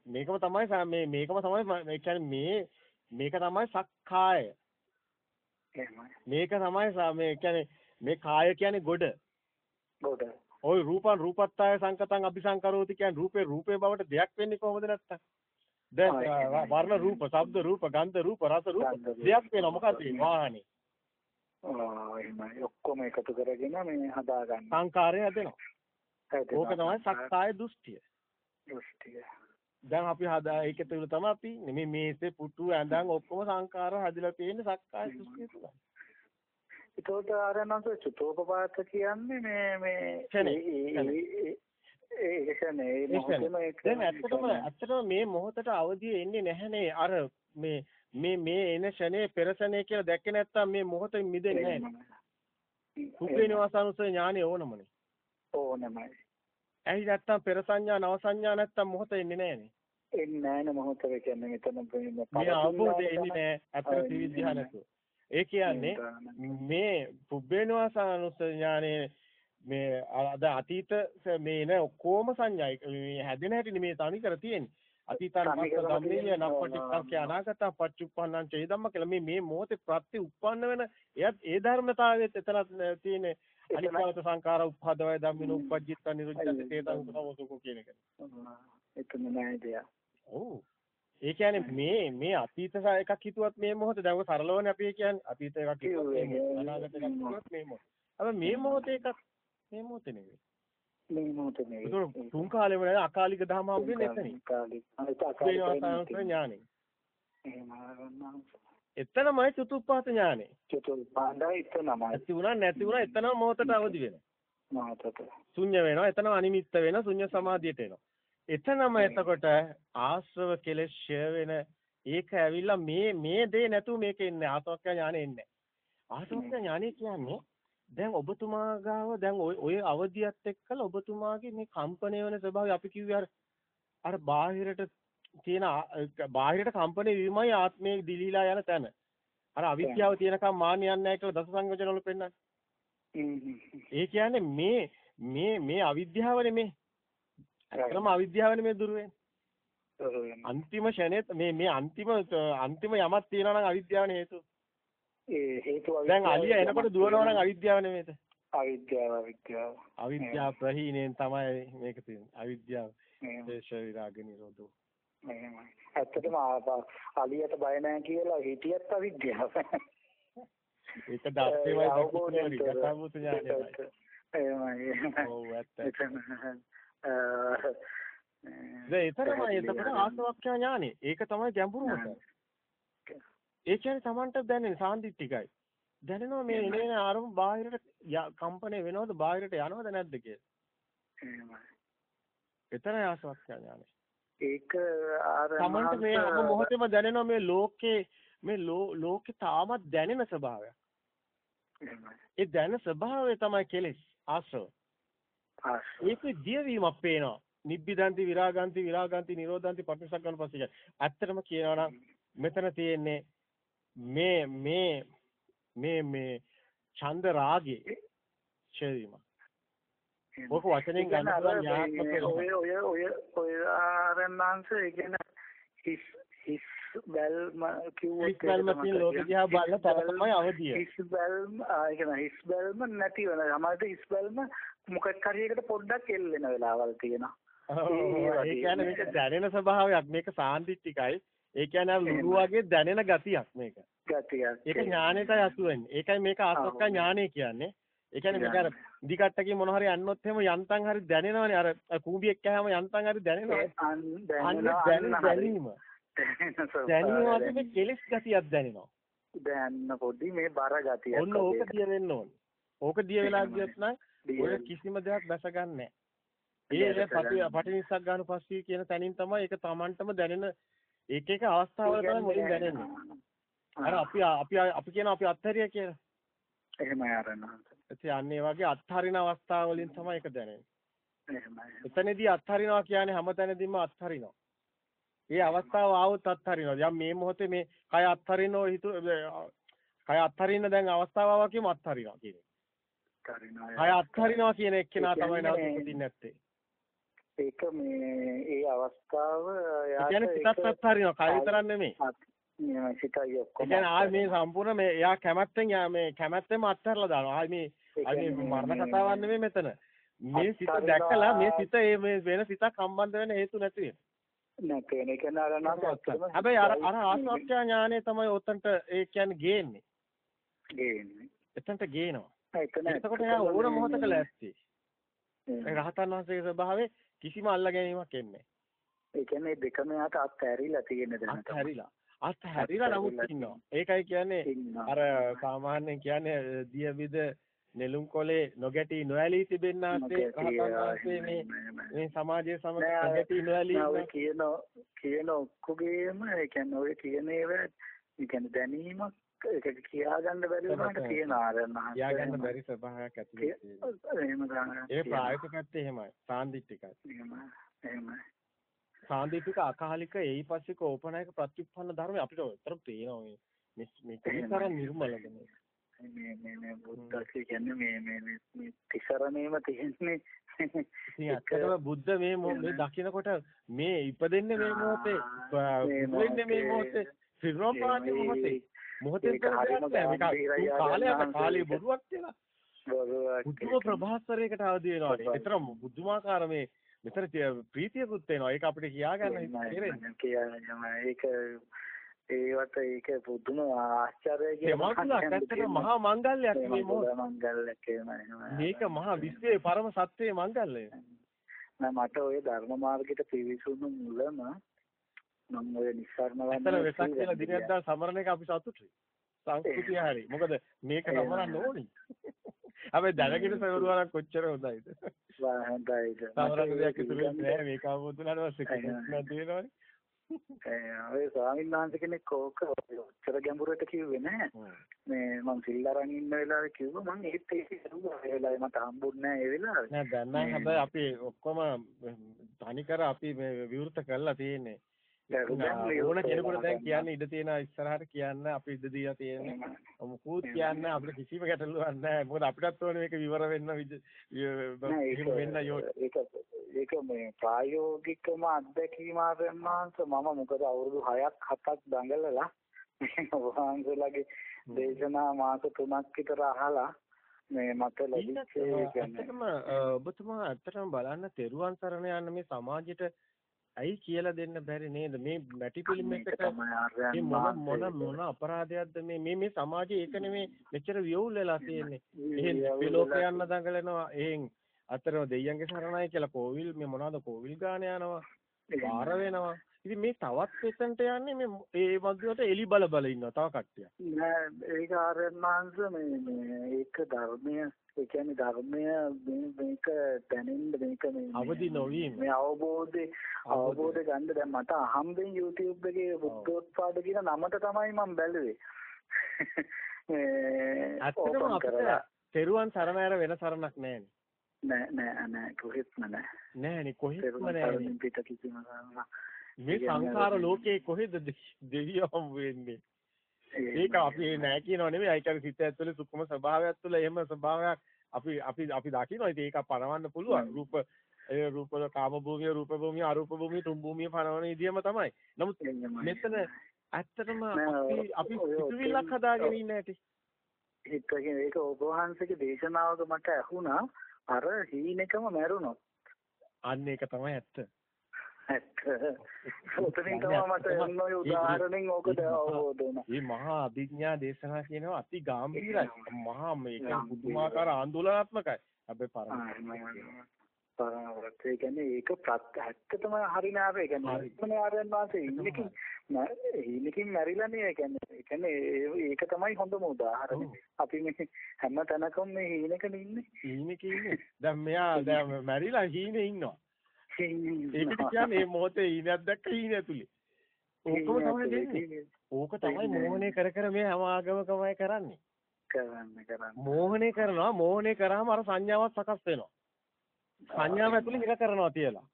මේකම තමයි මේ මේකම තමයි කියන්නේ මේ මේක තමයි සක්කාය. මේක තමයි මේ කියන්නේ මේ කාය කියන්නේ ගොඩ. ගොඩ. ওই රූපං රූපත්තාය සංකතං අபிසංකරෝති කියන්නේ රූපේ රූපේ බවට දෙයක් වෙන්නේ කොහොමද නැත්තම්? දැන් වර්ණ රූප, ශබ්ද රූප, ගන්ධ රූප, රස රූප දෙයක් වෙනවා මොකද මේ වාහනේ? එහෙමයි ඔක්කොම එකතු කරගෙන මේ හදා ගන්න. සංකාරය හැදෙනවා. ඕක තමයි සක්කාය දෘෂ්ටිය. දැන් අපි හදා ඒක තුළ තමයි අපි මේ මේසේ පුටු ඇඳන් ඔක්කොම සංකාර හදලා තියෙන්නේ සක්කාය දෘෂ්ටිය තුළ. ඒතකොට ආරණන්ත චුතෝපපාත කියන්නේ මේ මේ ඒ කියන්නේ දැන් ඇත්තටම ඇත්තටම මේ මොහොතට අවදිය එන්නේ නැහනේ අර මේ මේ මේ එන ෂනේ පෙරසනේ කියලා දැක්කේ නැත්තම් මේ මොහොතෙන් මිදෙන්නේ නැහැ. සුපේනවාසනුසය ඥානෙ ඕනමනේ. ඕනමයි. ඇයි නැත්තම් පෙර සංඥා නව සංඥා නැත්තම් මොහොත එන්නේ නැහනේ. එන්නේ නැහැ මොහොත කියන්නේ මෙතන මේ අවබෝධය එන්නේ නැහැ අතර ත්‍රිවිධ්‍යා නැතුව. ඒ කියන්නේ මේ පුබ්බේනවාසනුසය ඥානෙ මේ අද අතීත මේ නේ ඔක්කොම සංඥායි මේ හැදෙන හැටි මේ තනි කර තියෙන්නේ අතීතන පස්ස ධම්මේය නප්පටික්කං අනාගත පච්චුප්පන්නං චේ ධම්ම කියලා මේ මේ මොහොතේ ප්‍රත්‍ය උප්පන්න වෙන එයත් ඒ ධර්මතාවයත් එතන තියෙන අනිත්‍යවත සංඛාර උප්පදවය ධම්මින උපජ්ජිත්ත නිරුද්ධ තේතං සමසුකෝ කියන එක. එතන නෑ දෙයක්. ඔව්. ඒ කියන්නේ මේ මේ අතීත එකක් හිතුවත් මේ මොහොත දැන් ඔය සරලවනේ අපි කියන්නේ අතීත එකක් හිතුවත් අනාගත එකක් හිතුවත් මේ මොහොත. හැබැයි මේ මොහොතේ එකක් මේ මොහොතේ නෙවෙයි. මේ මොහොතේ නෙවෙයි. ඒක තුන් කාලෙම නේද අකාලික දහම හම්බෙන්නේ එතනින්. කාලික. අනිත් අකාලික ඥානෙ. එහෙම එතනමයි චතුප්පහත ඥානෙ. චතුප්පහඳයි එතනමයි. ඇති වුණා නැති වුණා එතනම මොහොතට අවදි වෙනවා. මොහොතට. ශුන්‍ය වෙනවා එතනම අනිමිත්ත වෙනවා ශුන්‍ය සමාධියට එනවා. එතනම එතකොට ආශ්‍රව කෙලෙස් ෂය වෙන ඒක ඇවිල්ලා මේ මේ දේ නැතුව මේක එන්නේ ආසවක්ඛ්‍ය ඥානෙ එන්නේ. ආසවක්ඛ්‍ය ඥානෙ කියන්නේ දැන් ඔබතුමා ගාව දැන් ඔය අවදියත් එක්කලා ඔබතුමාගේ මේ කම්පණය වෙන ස්වභාවය අපි කිව්වේ අර අර බාහිරට තියෙන බාහිරට කම්පණය වීමයි ආත්මයේ දිලීලා යන තැන. අර අවිද්‍යාව තියෙනකම් මාන්න යන්නේ නැහැ කියලා දස සංයෝජන වල පෙන්නන්නේ. ඒ කියන්නේ මේ මේ මේ අවිද්‍යාවනේ මේ. අතරම අවිද්‍යාවනේ මේ දුර අන්තිම ෂණෙත් මේ මේ අන්තිම අන්තිම යමක් තියෙනවා නම් අවිද්‍යාවනේ හේතුව. ඒ හේතුව දැන් අලිය එනකොට දුවනවා නම් අවිද්‍යාව නෙමෙයිද? අවිද්‍යාව අවිද්‍යාව. අවිද්‍යාව ප්‍රහීනෙන් තමයි මේක තියෙන්නේ. අවිද්‍යාව. දේශ විරාග නිරෝධෝ. එහෙමයි. ඇත්තටම අලියට බය නැහැ කියලා හිතියත් අවිද්‍යාව. ඒක දැක්කේමයි අවබෝධයෙන් කතාවුත් ඥානයයි. එහෙමයි. ඔව් ඇත්ත. ඒ එතරම්යි එතකොට ආසවක්ඛ්‍යා ඥානෙ. ඒක තමයි ගැඹුරුම. ඒ කියන්නේ Tamanට දැනෙන සාන්දිටිකයි. දැනෙනවා මේ එනේන ආරම බාහිරට කම්පණය වෙනවද බාහිරට යනවද නැද්ද කියලා. එහෙමයි. එතරම් ආසවක්ඛ්‍ය ඥානයි. ඒක අර Tamanට මේ හැම මොහොතේම දැනෙනවා මේ ලෝකේ මේ ලෝකේ තාමත් දැනෙන ස්වභාවයක්. ඒ දැනෙන ස්වභාවය තමයි කෙලෙස් ආශ්‍රව. ඒක දියවීමක් පේනවා. නිබ්බිදන්ති විරාගන්ති විරාගන්ති නිරෝධන්ති පටිසක්කන පස්සේ. ඇත්තටම කියනවා නම් මෙතන තියෙන්නේ මේ මේ මේ මේ ඡන්ද රාගේ ඡේදීම. ඔක වචනෙන් ගන්න පුළුවන් ඥාත්මක ඔය ඔය ඔය ඔය ආරණාංශ ඒ කියන්නේ හිස් හිස් බැල්ම කිව්වොත් හිස් බැල්ම කියන ලෝක දිහා බලලා තව තමයි අවදිය. හිස් බැල්ම ඒ කියන්නේ හිස් බැල්ම නැති වෙන සමහරට හිස් බැල්ම මොකක් හරි එකට පොඩ්ඩක් එල්ලෙන වෙලාවල් තියෙනවා. ඒ කියන්නේ මේක දැනෙන ස්වභාවයක් මේක සාන්දිටිකයි ඒ කියන්නේ ලුණු වගේ දැනෙන ගතියක් මේක. ගතියක්. ඒක ඥානෙටයි අසු වෙන්නේ. ඒකයි මේක ආසක්ක ඥානෙ කියන්නේ. ඒ කියන්නේ මේක අර දිකට්ටකින් මොන හරි යන්නොත් එහෙම යන්තම් හරි දැනෙනවනේ අර කූඹියක් කෑම යන්තම් හරි දැනෙනවා. අන්න දැනීම. දැනීම වගේ මේ කෙලස් ගතියක් දැනෙනවා. දැනන පොඩි මේ බර ගතියක්. ඔන්න ඕක දිය වෙන්න ඕනේ. ඕක දිය වෙලා ගියොත් නම් ඔය කිසිම දෙයක් බැස ගන්නෑ. ඒ පටි පටිනිස්සක් ගන්න පස්සේ කියන තැනින් තමයි ඒක Tamanටම දැනෙන ඒක එක අවස්ථාවල තමයි මුලින් දැනෙන්නේ. අර අපි අපි අපි කියන අපි අත්හැරියා කියලා. එහෙමයි ආරනවා. ඒ අන්නේ වගේ අත්හරින අවස්ථාවලින් තමයි ඒක දැනෙන්නේ. එහෙමයි. එතනදී අත්හරිනවා කියන්නේ හැමතැනදීම අත්හරිනවා. මේ අවස්ථාව ආවොත් අත්හරිනවා. දැන් මේ මොහොතේ මේ කය අත්හරිනෝ හිතු කය අත්හරින්න දැන් අවස්ථාව ආවා කියමු අත්හරිනවා කියන්නේ. කය අත්හරිනවා කියන එක්කෙනා තමයි නැවත උපදින්නේ නැත්තේ. ඒක මේ ඒ අවස්ථාව යාට කියන්නේ සිතත් අත්හරිනවා කය විතරක් නෙමෙයි. මේ සිතයි ඔක්කොම. කියන්නේ ආ මේ සම්පූර්ණ මේ එයා කැමැත්තෙන් යා මේ කැමැත්තෙම අත්හැරලා දානවා. ආ මේ මේ මරණ කතාවක් නෙමෙයි මෙතන. මේ සිත දැකලා මේ සිත මේ වෙන සිතක් සම්බන්ධ වෙන හේතු නැති වෙන. නැති වෙන එක නරනවා. හැබැයි අර අර ආස්වාක්ඛ්‍ය ඥානය තමයි උතන්ට ඒ කියන්නේ ගේන්නේ. ගේන්නේ. එතනට ගේනවා. එතකොට එයා ඕන මොහොතක ලෑස්ති. රහතන් වහන්සේගේ ස්වභාවය කිසිම අල්ල ගැනීමක් එන්නේ ඒ කියන්නේ දෙකම යට අත් ඇරිලා තියෙන දැනට. අත් හැරිලා. අත් හැරිලා නමුත් ඉන්නවා. ඒකයි කියන්නේ අර සාමාන්‍යයෙන් කියන්නේ දියවිද නෙළුම් කොලේ නොගැටි නොඇලී තිබෙන්නාසේ රහතන් වහන්සේ මේ මේ සමාජයේ සමග නොගැටි නොඇලී කියන කියන ඔක්කොගේම ඒ කියන්නේ ඔය කියන ඒවා ඒ කියන්නේ දැනීමක් ඒක කියා ගන්න බැරි වුණාට කියන ආරණා. කියා ගන්න බැරි ස්වභාවයක් ඇති ගන්න. ඒ ප්‍රායෝගික පැත්තේ එහෙමයි. සාන්දිටිකයි. එහෙමයි. එහෙමයි. සාන්දිටික අකාලික ඒයිපස්සික ඕපනායක ප්‍රතිඋප්පන්න ධර්ම අපිට උතර පේනවා මේ මේ කොතරම් නිර්මලද මේ. මේ මේ මේ බුද්ධ කියන්නේ මේ මේ මේ තිසරණේම තියෙන්නේ ඇත්තටම බුද්ධ මේ මේ දකින්නකොට මේ ඉපදෙන්නේ මේ මොහොතේ වෙන්නේ මේ මොහොතේ සිරුරම් පාන්නේ මොහොතේ මොහොතේ කරන්නේ කාලයක් කාලේ බොරුවක් කියලා. බුද්ධ ප්‍රභාස්වරයකට අවදි වෙනවා. ඒතර බුදුමාකාර මේ මෙතන ප්‍රීතියකුත් වෙනවා. ඒක අපිට කියා ගන්න. කියා ඒක ඒවට ඒක පුදුම ආශ්චර්යය කියන මහා මංගල්‍යයක් මේ මංගල්‍යයක් මේක මහා විශ්වයේ පරම සත්‍යයේ මංගල්‍යය නෑ මට ওই ධර්ම මාර්ගයට පිවිසුණු මුලම මම ඔය නිස්සාරණ වන්දන වෙසක් කියලා දිනයක් දා සමරන එක අපි සතුටුයි. සංස්කෘතිය හරි. මොකද මේක සමරන්න ඕනි. අපි දැනගෙන සවරුවාක් කොච්චර හොඳයිද? හොඳයිද. සමරන දෙයක් ඉතුරු නෑ මේක අවබෝධ වුණාට පස්සේ කිසිම තියෙනවනේ. <laughs> ඔය ස්වාමීන් වහන්සේ කෙනෙක් ඕක ඔච්චර ගැඹුරට කිව්වේ නෑ. මේ මං සිල් අරන් ඉන්න වෙලාවේ කිව්වා මං ඒත් ඒක කරුවා. ඒ වෙලාවේ මට හම්බුන්නේ නෑ ඒ වෙලාවේ. නෑ දැන් නම් හැබැයි අපි ඔක්කොම තනිකර අපි විවෘත කරලා තියෙන්නේ. ඕන කෙනෙකුට දැන් කියන්න ඉඩ තියෙන ඉස්සරහට කියන්න අපි ඉඩ දීලා තියෙන්නේ. මොකුත් කියන්න අපිට කිසිම ගැටලුවක් නැහැ. මොකද අපිටත් ඕනේ මේක විවර වෙන්න වෙන්න ඒක ඒක මේ ප්‍රායෝගිකම අත්දැකීම ආරම්භාංශ මම මොකද අවුරුදු 6ක් 7ක් දඟලලා වහන්සේලාගේ දේශනා මාස 3ක් විතර අහලා මේ මට ලැබිච්ච ඇත්තටම ඔබතුමා ඇත්තටම බලන්න තෙරුවන් සරණ යන මේ සමාජයට ඇයි කියලා දෙන්න බැරි නේද? මේ මැටි පිළිම එකට මේ මොන මොන මොන අපරාධයක්ද මේ? මේ මේ සමාජයේ ඒක නෙමේ මෙච්චර වියවුල් වෙලා තියෙන්නේ. එහෙන් පිලෝක යන්න දඟලනවා එහෙන් අතර දෙයියන්ගේ සරණයි කියලා කෝවිල් මේ මොනවද? කෝවිල් ගාන යනවා පාර <laughs> වෙනවා. ඉතින් මේ තවත් එතනට යන්නේ මේ ඒ වගේට එලි බල බල ඉන්නවා තව කට්ටියක්. නෑ ඒක ආර්යනාංශ මේ මේ ඒක ධර්මයේ ඒ කියන්නේ ධර්මය මේක දැනෙන්න මේක මේ අවදි නොවීම. මේ අවබෝධය අවබෝධ ගන්න දැන් මට අහම්බෙන් YouTube එකේ බුද්ධෝත්පාද කියන නමට තමයි මම බැලුවේ. ඇත්තටම <laughs> අපිට තෙරුවන් සරණ වෙන සරණක් නැහැ නෑ නෑ නෑ. කොහෙත්ම නෑ. නෑනේ කොහෙත්ම නෑනේ පිට කිසිම මේ සංසාර ලෝකේ කොහෙද දෙවියෝ වෙන්නේ? ඒක අපි නෑ කියනව නෙමෙයි. ඒක සිත ඇතුලේ සුකුම ස්වභාවයක් තුළ එහෙම ස්වභාවයක් අපි අපි අපි දකිනවා. ඉතින් ඒක පණවන්න පුළුවන්. රූප ඒ රූප කාම භූමිය රූප භූමිය අරූප භූමිය තුන් භූමිය පණවන විදියම තමයි. නමුත් මෙතන ඇත්තටම අපි අපි සිතුවිල්ලක් හදාගෙන ඉන්න ඇති. ඒක ඒක ඔබ වහන්සේගේ දේශනාවක මට ඇහුණා අර හීනෙකම මැරුණොත් අන්න ඒක තමයි ඇත්ත ඔතනින් තමයි මට එන්න උදාහරණෙන් ඕකට අවබෝධ වුණා. මේ මහා අභිඥා දේශනා කියනවා අති ගැඹීරයි. මහා මේක පුදුමාකාර ආందోලනාත්මකයි. හැබැයි පරම පරමවත් ඒ කියන්නේ ඒක ඇත්තටම හරි. නෑ ඒ කියන්නේ ඉක්මන ආරයන් වාසේ ඉන්නකින් ඉන්නකින් මැරිලානේ. ඒ කියන්නේ ඒ කියන්නේ ඒක තමයි හොඳම උදාහරණය. අපි මේ හැම තැනකම මේ හීනෙක ඉන්නේ. හීනෙක ඉන්නේ. දැන් මෙයා <laughs> දැන් මැරිලා හීනේ ඉන්නවා. ඒකට කියන්නේ මේ මොහොතේ ඊනක් දැක්ක ඊන ඇතුලේ. ඕකම තමයි දෙන්නේ. ඕක තමයි මෝහණය කර කර මේ හැම ආගමකමයි කරන්නේ. කරන්නේ කරන්නේ. මෝහණය කරනවා. මෝහණය කරාම අර සංඥාවක් සකස් වෙනවා. සංඥාව ඇතුලේ හිර කරනවා තියලා.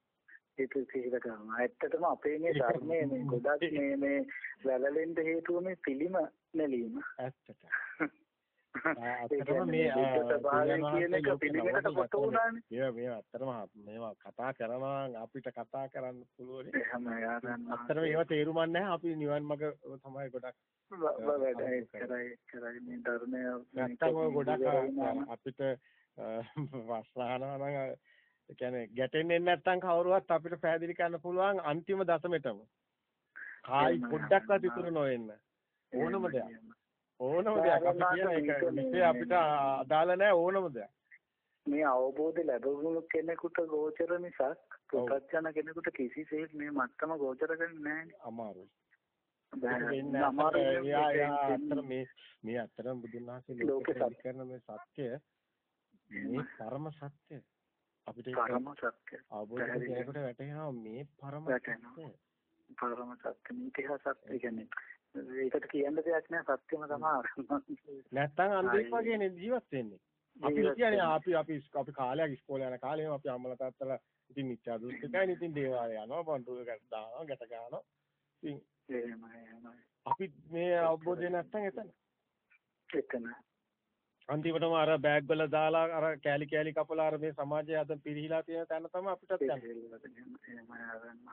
ඒක සිහිර කරනවා. ඇත්තටම අපේ මේ ධර්මයේ මේ ගොඩක් මේ මේ වැළලෙන්න හේතුව මේ පිළිම නැලීම. ඇත්තට. <laughs> ඇත්තටම මේ කියන එක පිළිවෙලට කොට උනානේ. ඒ මේ ඇත්තටම මේවා කතා කරනවා අපිට කතා කරන්න පුළුවන්. එහෙම යාරන්න. ඇත්තටම ඒවා තේරුම් නැහැ අපි නිවන් මඟ තමයි ගොඩක් වැඩ කරයි කරයි මේ ධර්මය ගොඩක් අපිට <laughs> වස්හානවා නම් ඒ කියන්නේ ගැටෙන්නේ නැත්තම් කවුරුවත් අපිට පැහැදිලි කරන්න පුළුවන් අන්තිම දශමෙටම. කායි පොඩ්ඩක්වත් ඉතුරු නොවෙන්න. ඕනම දෙයක්. ඕනම දෙයක් අපි කියන එක විශ්ේ අපිට අදාළ නැහැ ඕනම දෙයක්. මේ අවබෝධ ලැබුණු කෙනෙකුට ගෝචර මිසක් පුතත්ජන කෙනෙකුට කිසිසේත් මේ මත්තම ගෝචර කරන්නේ නැහැ. අමාරුයි. මේ මේ අතරම බුදුන් වහන්සේ ලෝකෙට කරන මේ සත්‍ය මේ පරම සත්‍ය අපිට පරම සත්‍ය අවබෝධ කරගන්නකොට වැටහෙනවා මේ පරම සත්‍ය. පරම සත්‍ය නීතිහ සත්‍ය කියන්නේ. ඒකට කියන්න දෙයක් නෑ සත්‍යම තමයි නැත්තම් අන්තිම වගේ ජීවත් වෙන්නේ. අපි කියන්නේ අපි අපි අපි කාලයක් ඉස්කෝලේ යන කාලේ අපි අම්මලා තාත්තලා ඉතින් මිච්ඡා දෘෂ්ටිකයි ඉතින් දේවාලය යනවා බන්දුල ගැට දානවා ගැට ගන්නවා. ඉතින් අපි මේ අවබෝධය නැත්තම් එතන. එතන අන්තිමටම අර බෑග් වල දාලා අර කෑලි කෑලි කපලා අර මේ සමාජයේ අද පිරිහිලා තියෙන තැන තමයි අපිටත් යන්නේ.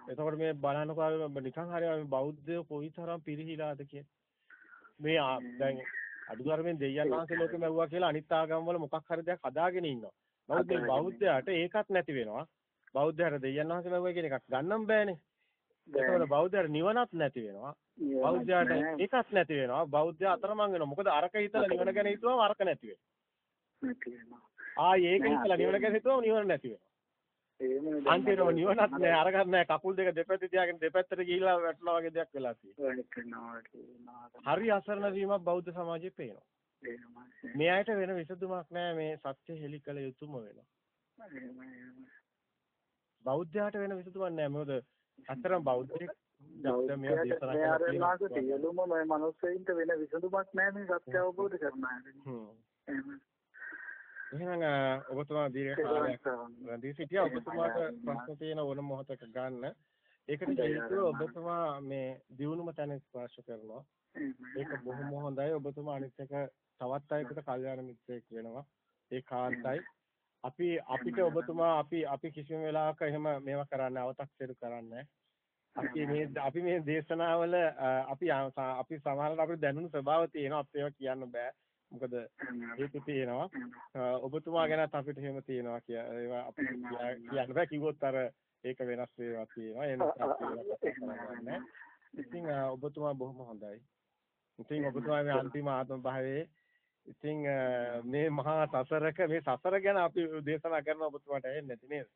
එතකොට මේ බලනකොට නිකන් හරිය බෞද්ධය කොයිතරම් පිරිහිලාද කියන්නේ. මේ දැන් අදුගර්මෙන් දෙයයන් වහන්සේ ලෝකෙම ඇව්වා කියලා අනිත් ආගම් වල මොකක් හරි දෙයක් හදාගෙන ඉන්නවා. නමුත් මේ බෞද්ධයාට ඒකත් නැති වෙනවා. බෞද්ධයාට දෙයයන් වහන්සේ ලැබුවා කියන එකක් ගන්නම් බෑනේ. ඒකවල බෞද්ධයාට නිවනක් නැති වෙනවා. බෞද්ධයාට ඒකක් නැති වෙනවා. බෞද්ධයා අතරමං වෙනවා. මොකද අරක හිතලා නිවන ගැන හිතුවම අරක නැති වෙනවා. ආ ඒක හිතලා නිවන ගැන හිතුවම නිවන නැති වෙනවා. අන්තිමට නිවනත් නෑ අරගත් නෑ කකුල් දෙක දෙපැත්තේ තියාගෙන දෙපැත්තට ගිහිල්ලා වැටෙනවා වගේ දෙයක් වෙලා තියෙනවා. හරි අසරණ වීමක් බෞද්ධ සමාජයේ පේනවා. මේ අයට වෙන විසඳුමක් නෑ මේ සත්‍ය හෙලි කළ යුතුම වෙනවා. බෞද්ධයාට වෙන විසඳුමක් නෑ මොකද අතරම බෞද්ධයෙක් මේ දේශනා කරලා තියෙනවා. මේ මිනිස්සුන්ට වෙන විසඳුමක් නෑ මේ සත්‍ය අවබෝධ කරගන්න. එහෙනම් ඔබතුමා දීර්ඝ කාලයක් රැඳී සිටියා ඔබතුමාට ප්‍රශ්න තියෙන ඕන මොහොතක ගන්න. ඒකට හේතුව ඔබතුමා මේ දියුණුම තැන ස්පර්ශ කරනවා. ඒක බොහොම හොඳයි. ඔබතුමා අනිත් එක තවත් අයෙකුට කල්යාණ මිත්‍රයෙක් වෙනවා. ඒ කාන්තයි. අපි අපිට ඔබතුමා අපි අපි කිසිම වෙලාවක එහෙම මේවා කරන්න අව탁සිරු කරන්නේ අපි මේ අපි මේ දේශනාවල අපි අපි සමහරවිට අපිට දැනුණු ස්වභාව තියෙනවා අපිට ඒවා කියන්න බෑ. මොකද හේතු තියෙනවා. ඔබතුමා ගැනත් අපිට එහෙම තියෙනවා කියලා ඒවා අපි කියන්න බෑ. කිව්වොත් අර ඒක වෙනස් වේවා තියෙනවා. ඒ නිසා ඉතින් ඔබතුමා බොහොම හොඳයි. ඉතින් ඔබතුමා මේ අන්තිම ආත්ම භාවයේ ඉතින් මේ මහා සසරක මේ සසර ගැන අපි දේශනා කරන ඔබතුමාට ඇහෙන්නේ නැති නේද?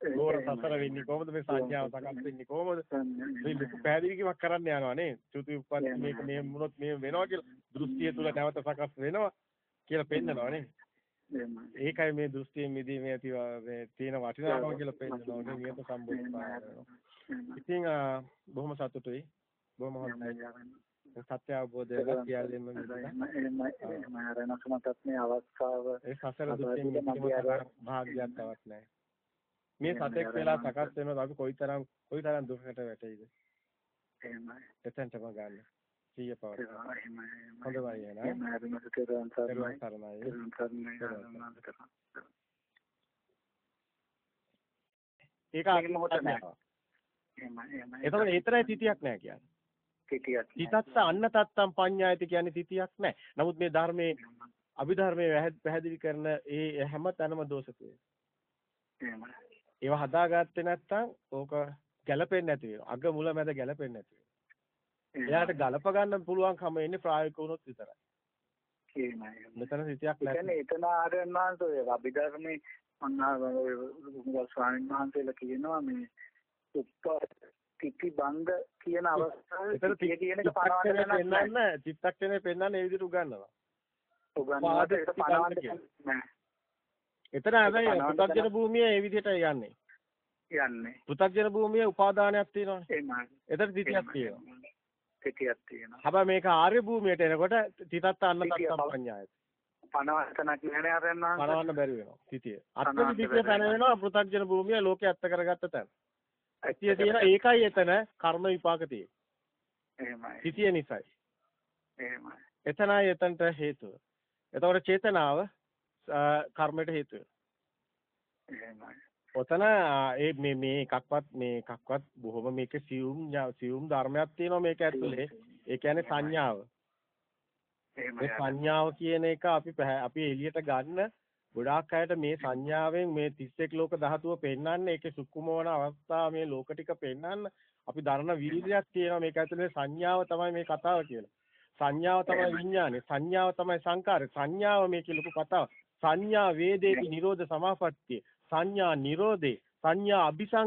ගෝර සසර වෙන්නේ කොහොමද? මේ සංඥාව සකස් වෙන්නේ කොහොමද? පැහැදිලිකමක් කරන්න යනවා නේ චුති උප්පත්ති මේක මේ මොනොත් මේ වෙනවා කියලා දෘෂ්ටිය තුල නැවත සකස් වෙනවා කියලා පෙන්නනවා නේ ඒකයි මේ දෘෂ්ටියෙන් මිදීමේ ඇති මේ තියෙන වටිනාකම කියලා පෙන්නනවා නේ නියත සම්බුද්ධ ඉතින් බොහොම සතුටුයි. බොහොම හොඳයි සත්‍ය අවබෝධය කියලාම මම මරණසමතත් මේ අවස්ථාව. ඒ සසර දුකින් මිදීම තවත් නැහැ මේ සතෙක් වෙලා සකස් වෙනවද? අපි කොයිතරම් කොයිතරම් දුකකට වැටෙයිද? එහෙමයි. එතෙන්ටම ගන්න. සිය පවර එහෙමයි හොඳයි නේද ඒක මොහොත නෑ. එතකොට ඒතරයි තිතියක් නෑ කියන්නේ තිතියක් තිතත්ත අන්න තත්තම් පඤ්ඤායති කියන්නේ තිතියක් නෑ නමුත් මේ ධර්මයේ අභිධර්මයේ පැහැදිලි කරන ඒ හැම තැනම දෝෂකය එහෙමයි ඒවා හදාගත්තේ නැත්නම් ඕක ගැලපෙන්නේ නැති වෙනවා. අග මුල මැද ගැලපෙන්නේ නැති වෙනවා. එයාට ගලප ගන්න පුළුවන්කම එන්නේ ප්‍රායෝගික වුණොත් විතරයි. එහෙමයි. මෙතන සිතියක් නැහැ. කියන්නේ එතන ආරයන්වහන්ස ඔය අභිධර්මයේ මන්නා ස්වාමීන් වහන්සේලා කියනවා මේ උප්පත්ති බංග කියන අවස්ථාවේ එතන කියන එක පනවන්න පෙන්නන්න චිත්තක්ෂණය පෙන්නන්න ඒ විදිහට උගන්වනවා. උගන්වනකොට ඒක පනවන්න නෑ. එතන හැබැයි පුතග්ජන භූමිය ඒ විදිහට යන්නේ. යන්නේ. පුතග්ජන භූමියේ උපාදානයක් තියෙනවානේ. එහෙමයි. එතන තිතියක් තියෙනවා. තිතියක් තියෙනවා. හැබැයි මේක ආර්ය භූමියට එනකොට තිතත් අන්න තත්ත්ව පඤ්ඤායත. පනවන්නක් නෑ අරන්නා. පනවන්න බැරි වෙනවා. තිතිය. අත්ති තිතිය පැන වෙනවා පුතග්ජන භූමිය ලෝකේ ඇත්ත කරගත්ත තැන. ඇතිය තියෙන ඒකයි එතන කර්ම විපාක තියෙන්නේ. එහෙමයි. තිතිය නිසයි. එහෙමයි. එතනයි එතනට හේතුව. එතකොට චේතනාව කර්මයට හේතු වෙනවා. ඔතන ඒ මේ මේ එකක්වත් මේ එකක්වත් බොහොම මේක සියුම් සියුම් ධර්මයක් තියෙනවා මේක ඇතුලේ. ඒ කියන්නේ සංඥාව. මේ සංඥාව කියන එක අපි අපි එළියට ගන්න ගොඩාක් අයට මේ සංඥාවෙන් මේ 31 ලෝක ධාතුව පෙන්වන්නේ ඒකේ සුක්කුම වන අවස්ථාව මේ ලෝක ටික පෙන්වන්න අපි දරන වීර්යයක් තියෙනවා. මේක ඇතුලේ සංඥාව තමයි මේ කතාව කියලා. සංඥාව තමයි විඥානේ. සංඥාව තමයි සංකාරය. සංඥාව මේකේ ලොකු කතාව සංඥා වේදේති නිරෝධ සමාපත්තිය. සංඥා නිරෝධේ. සංඥා අபிසං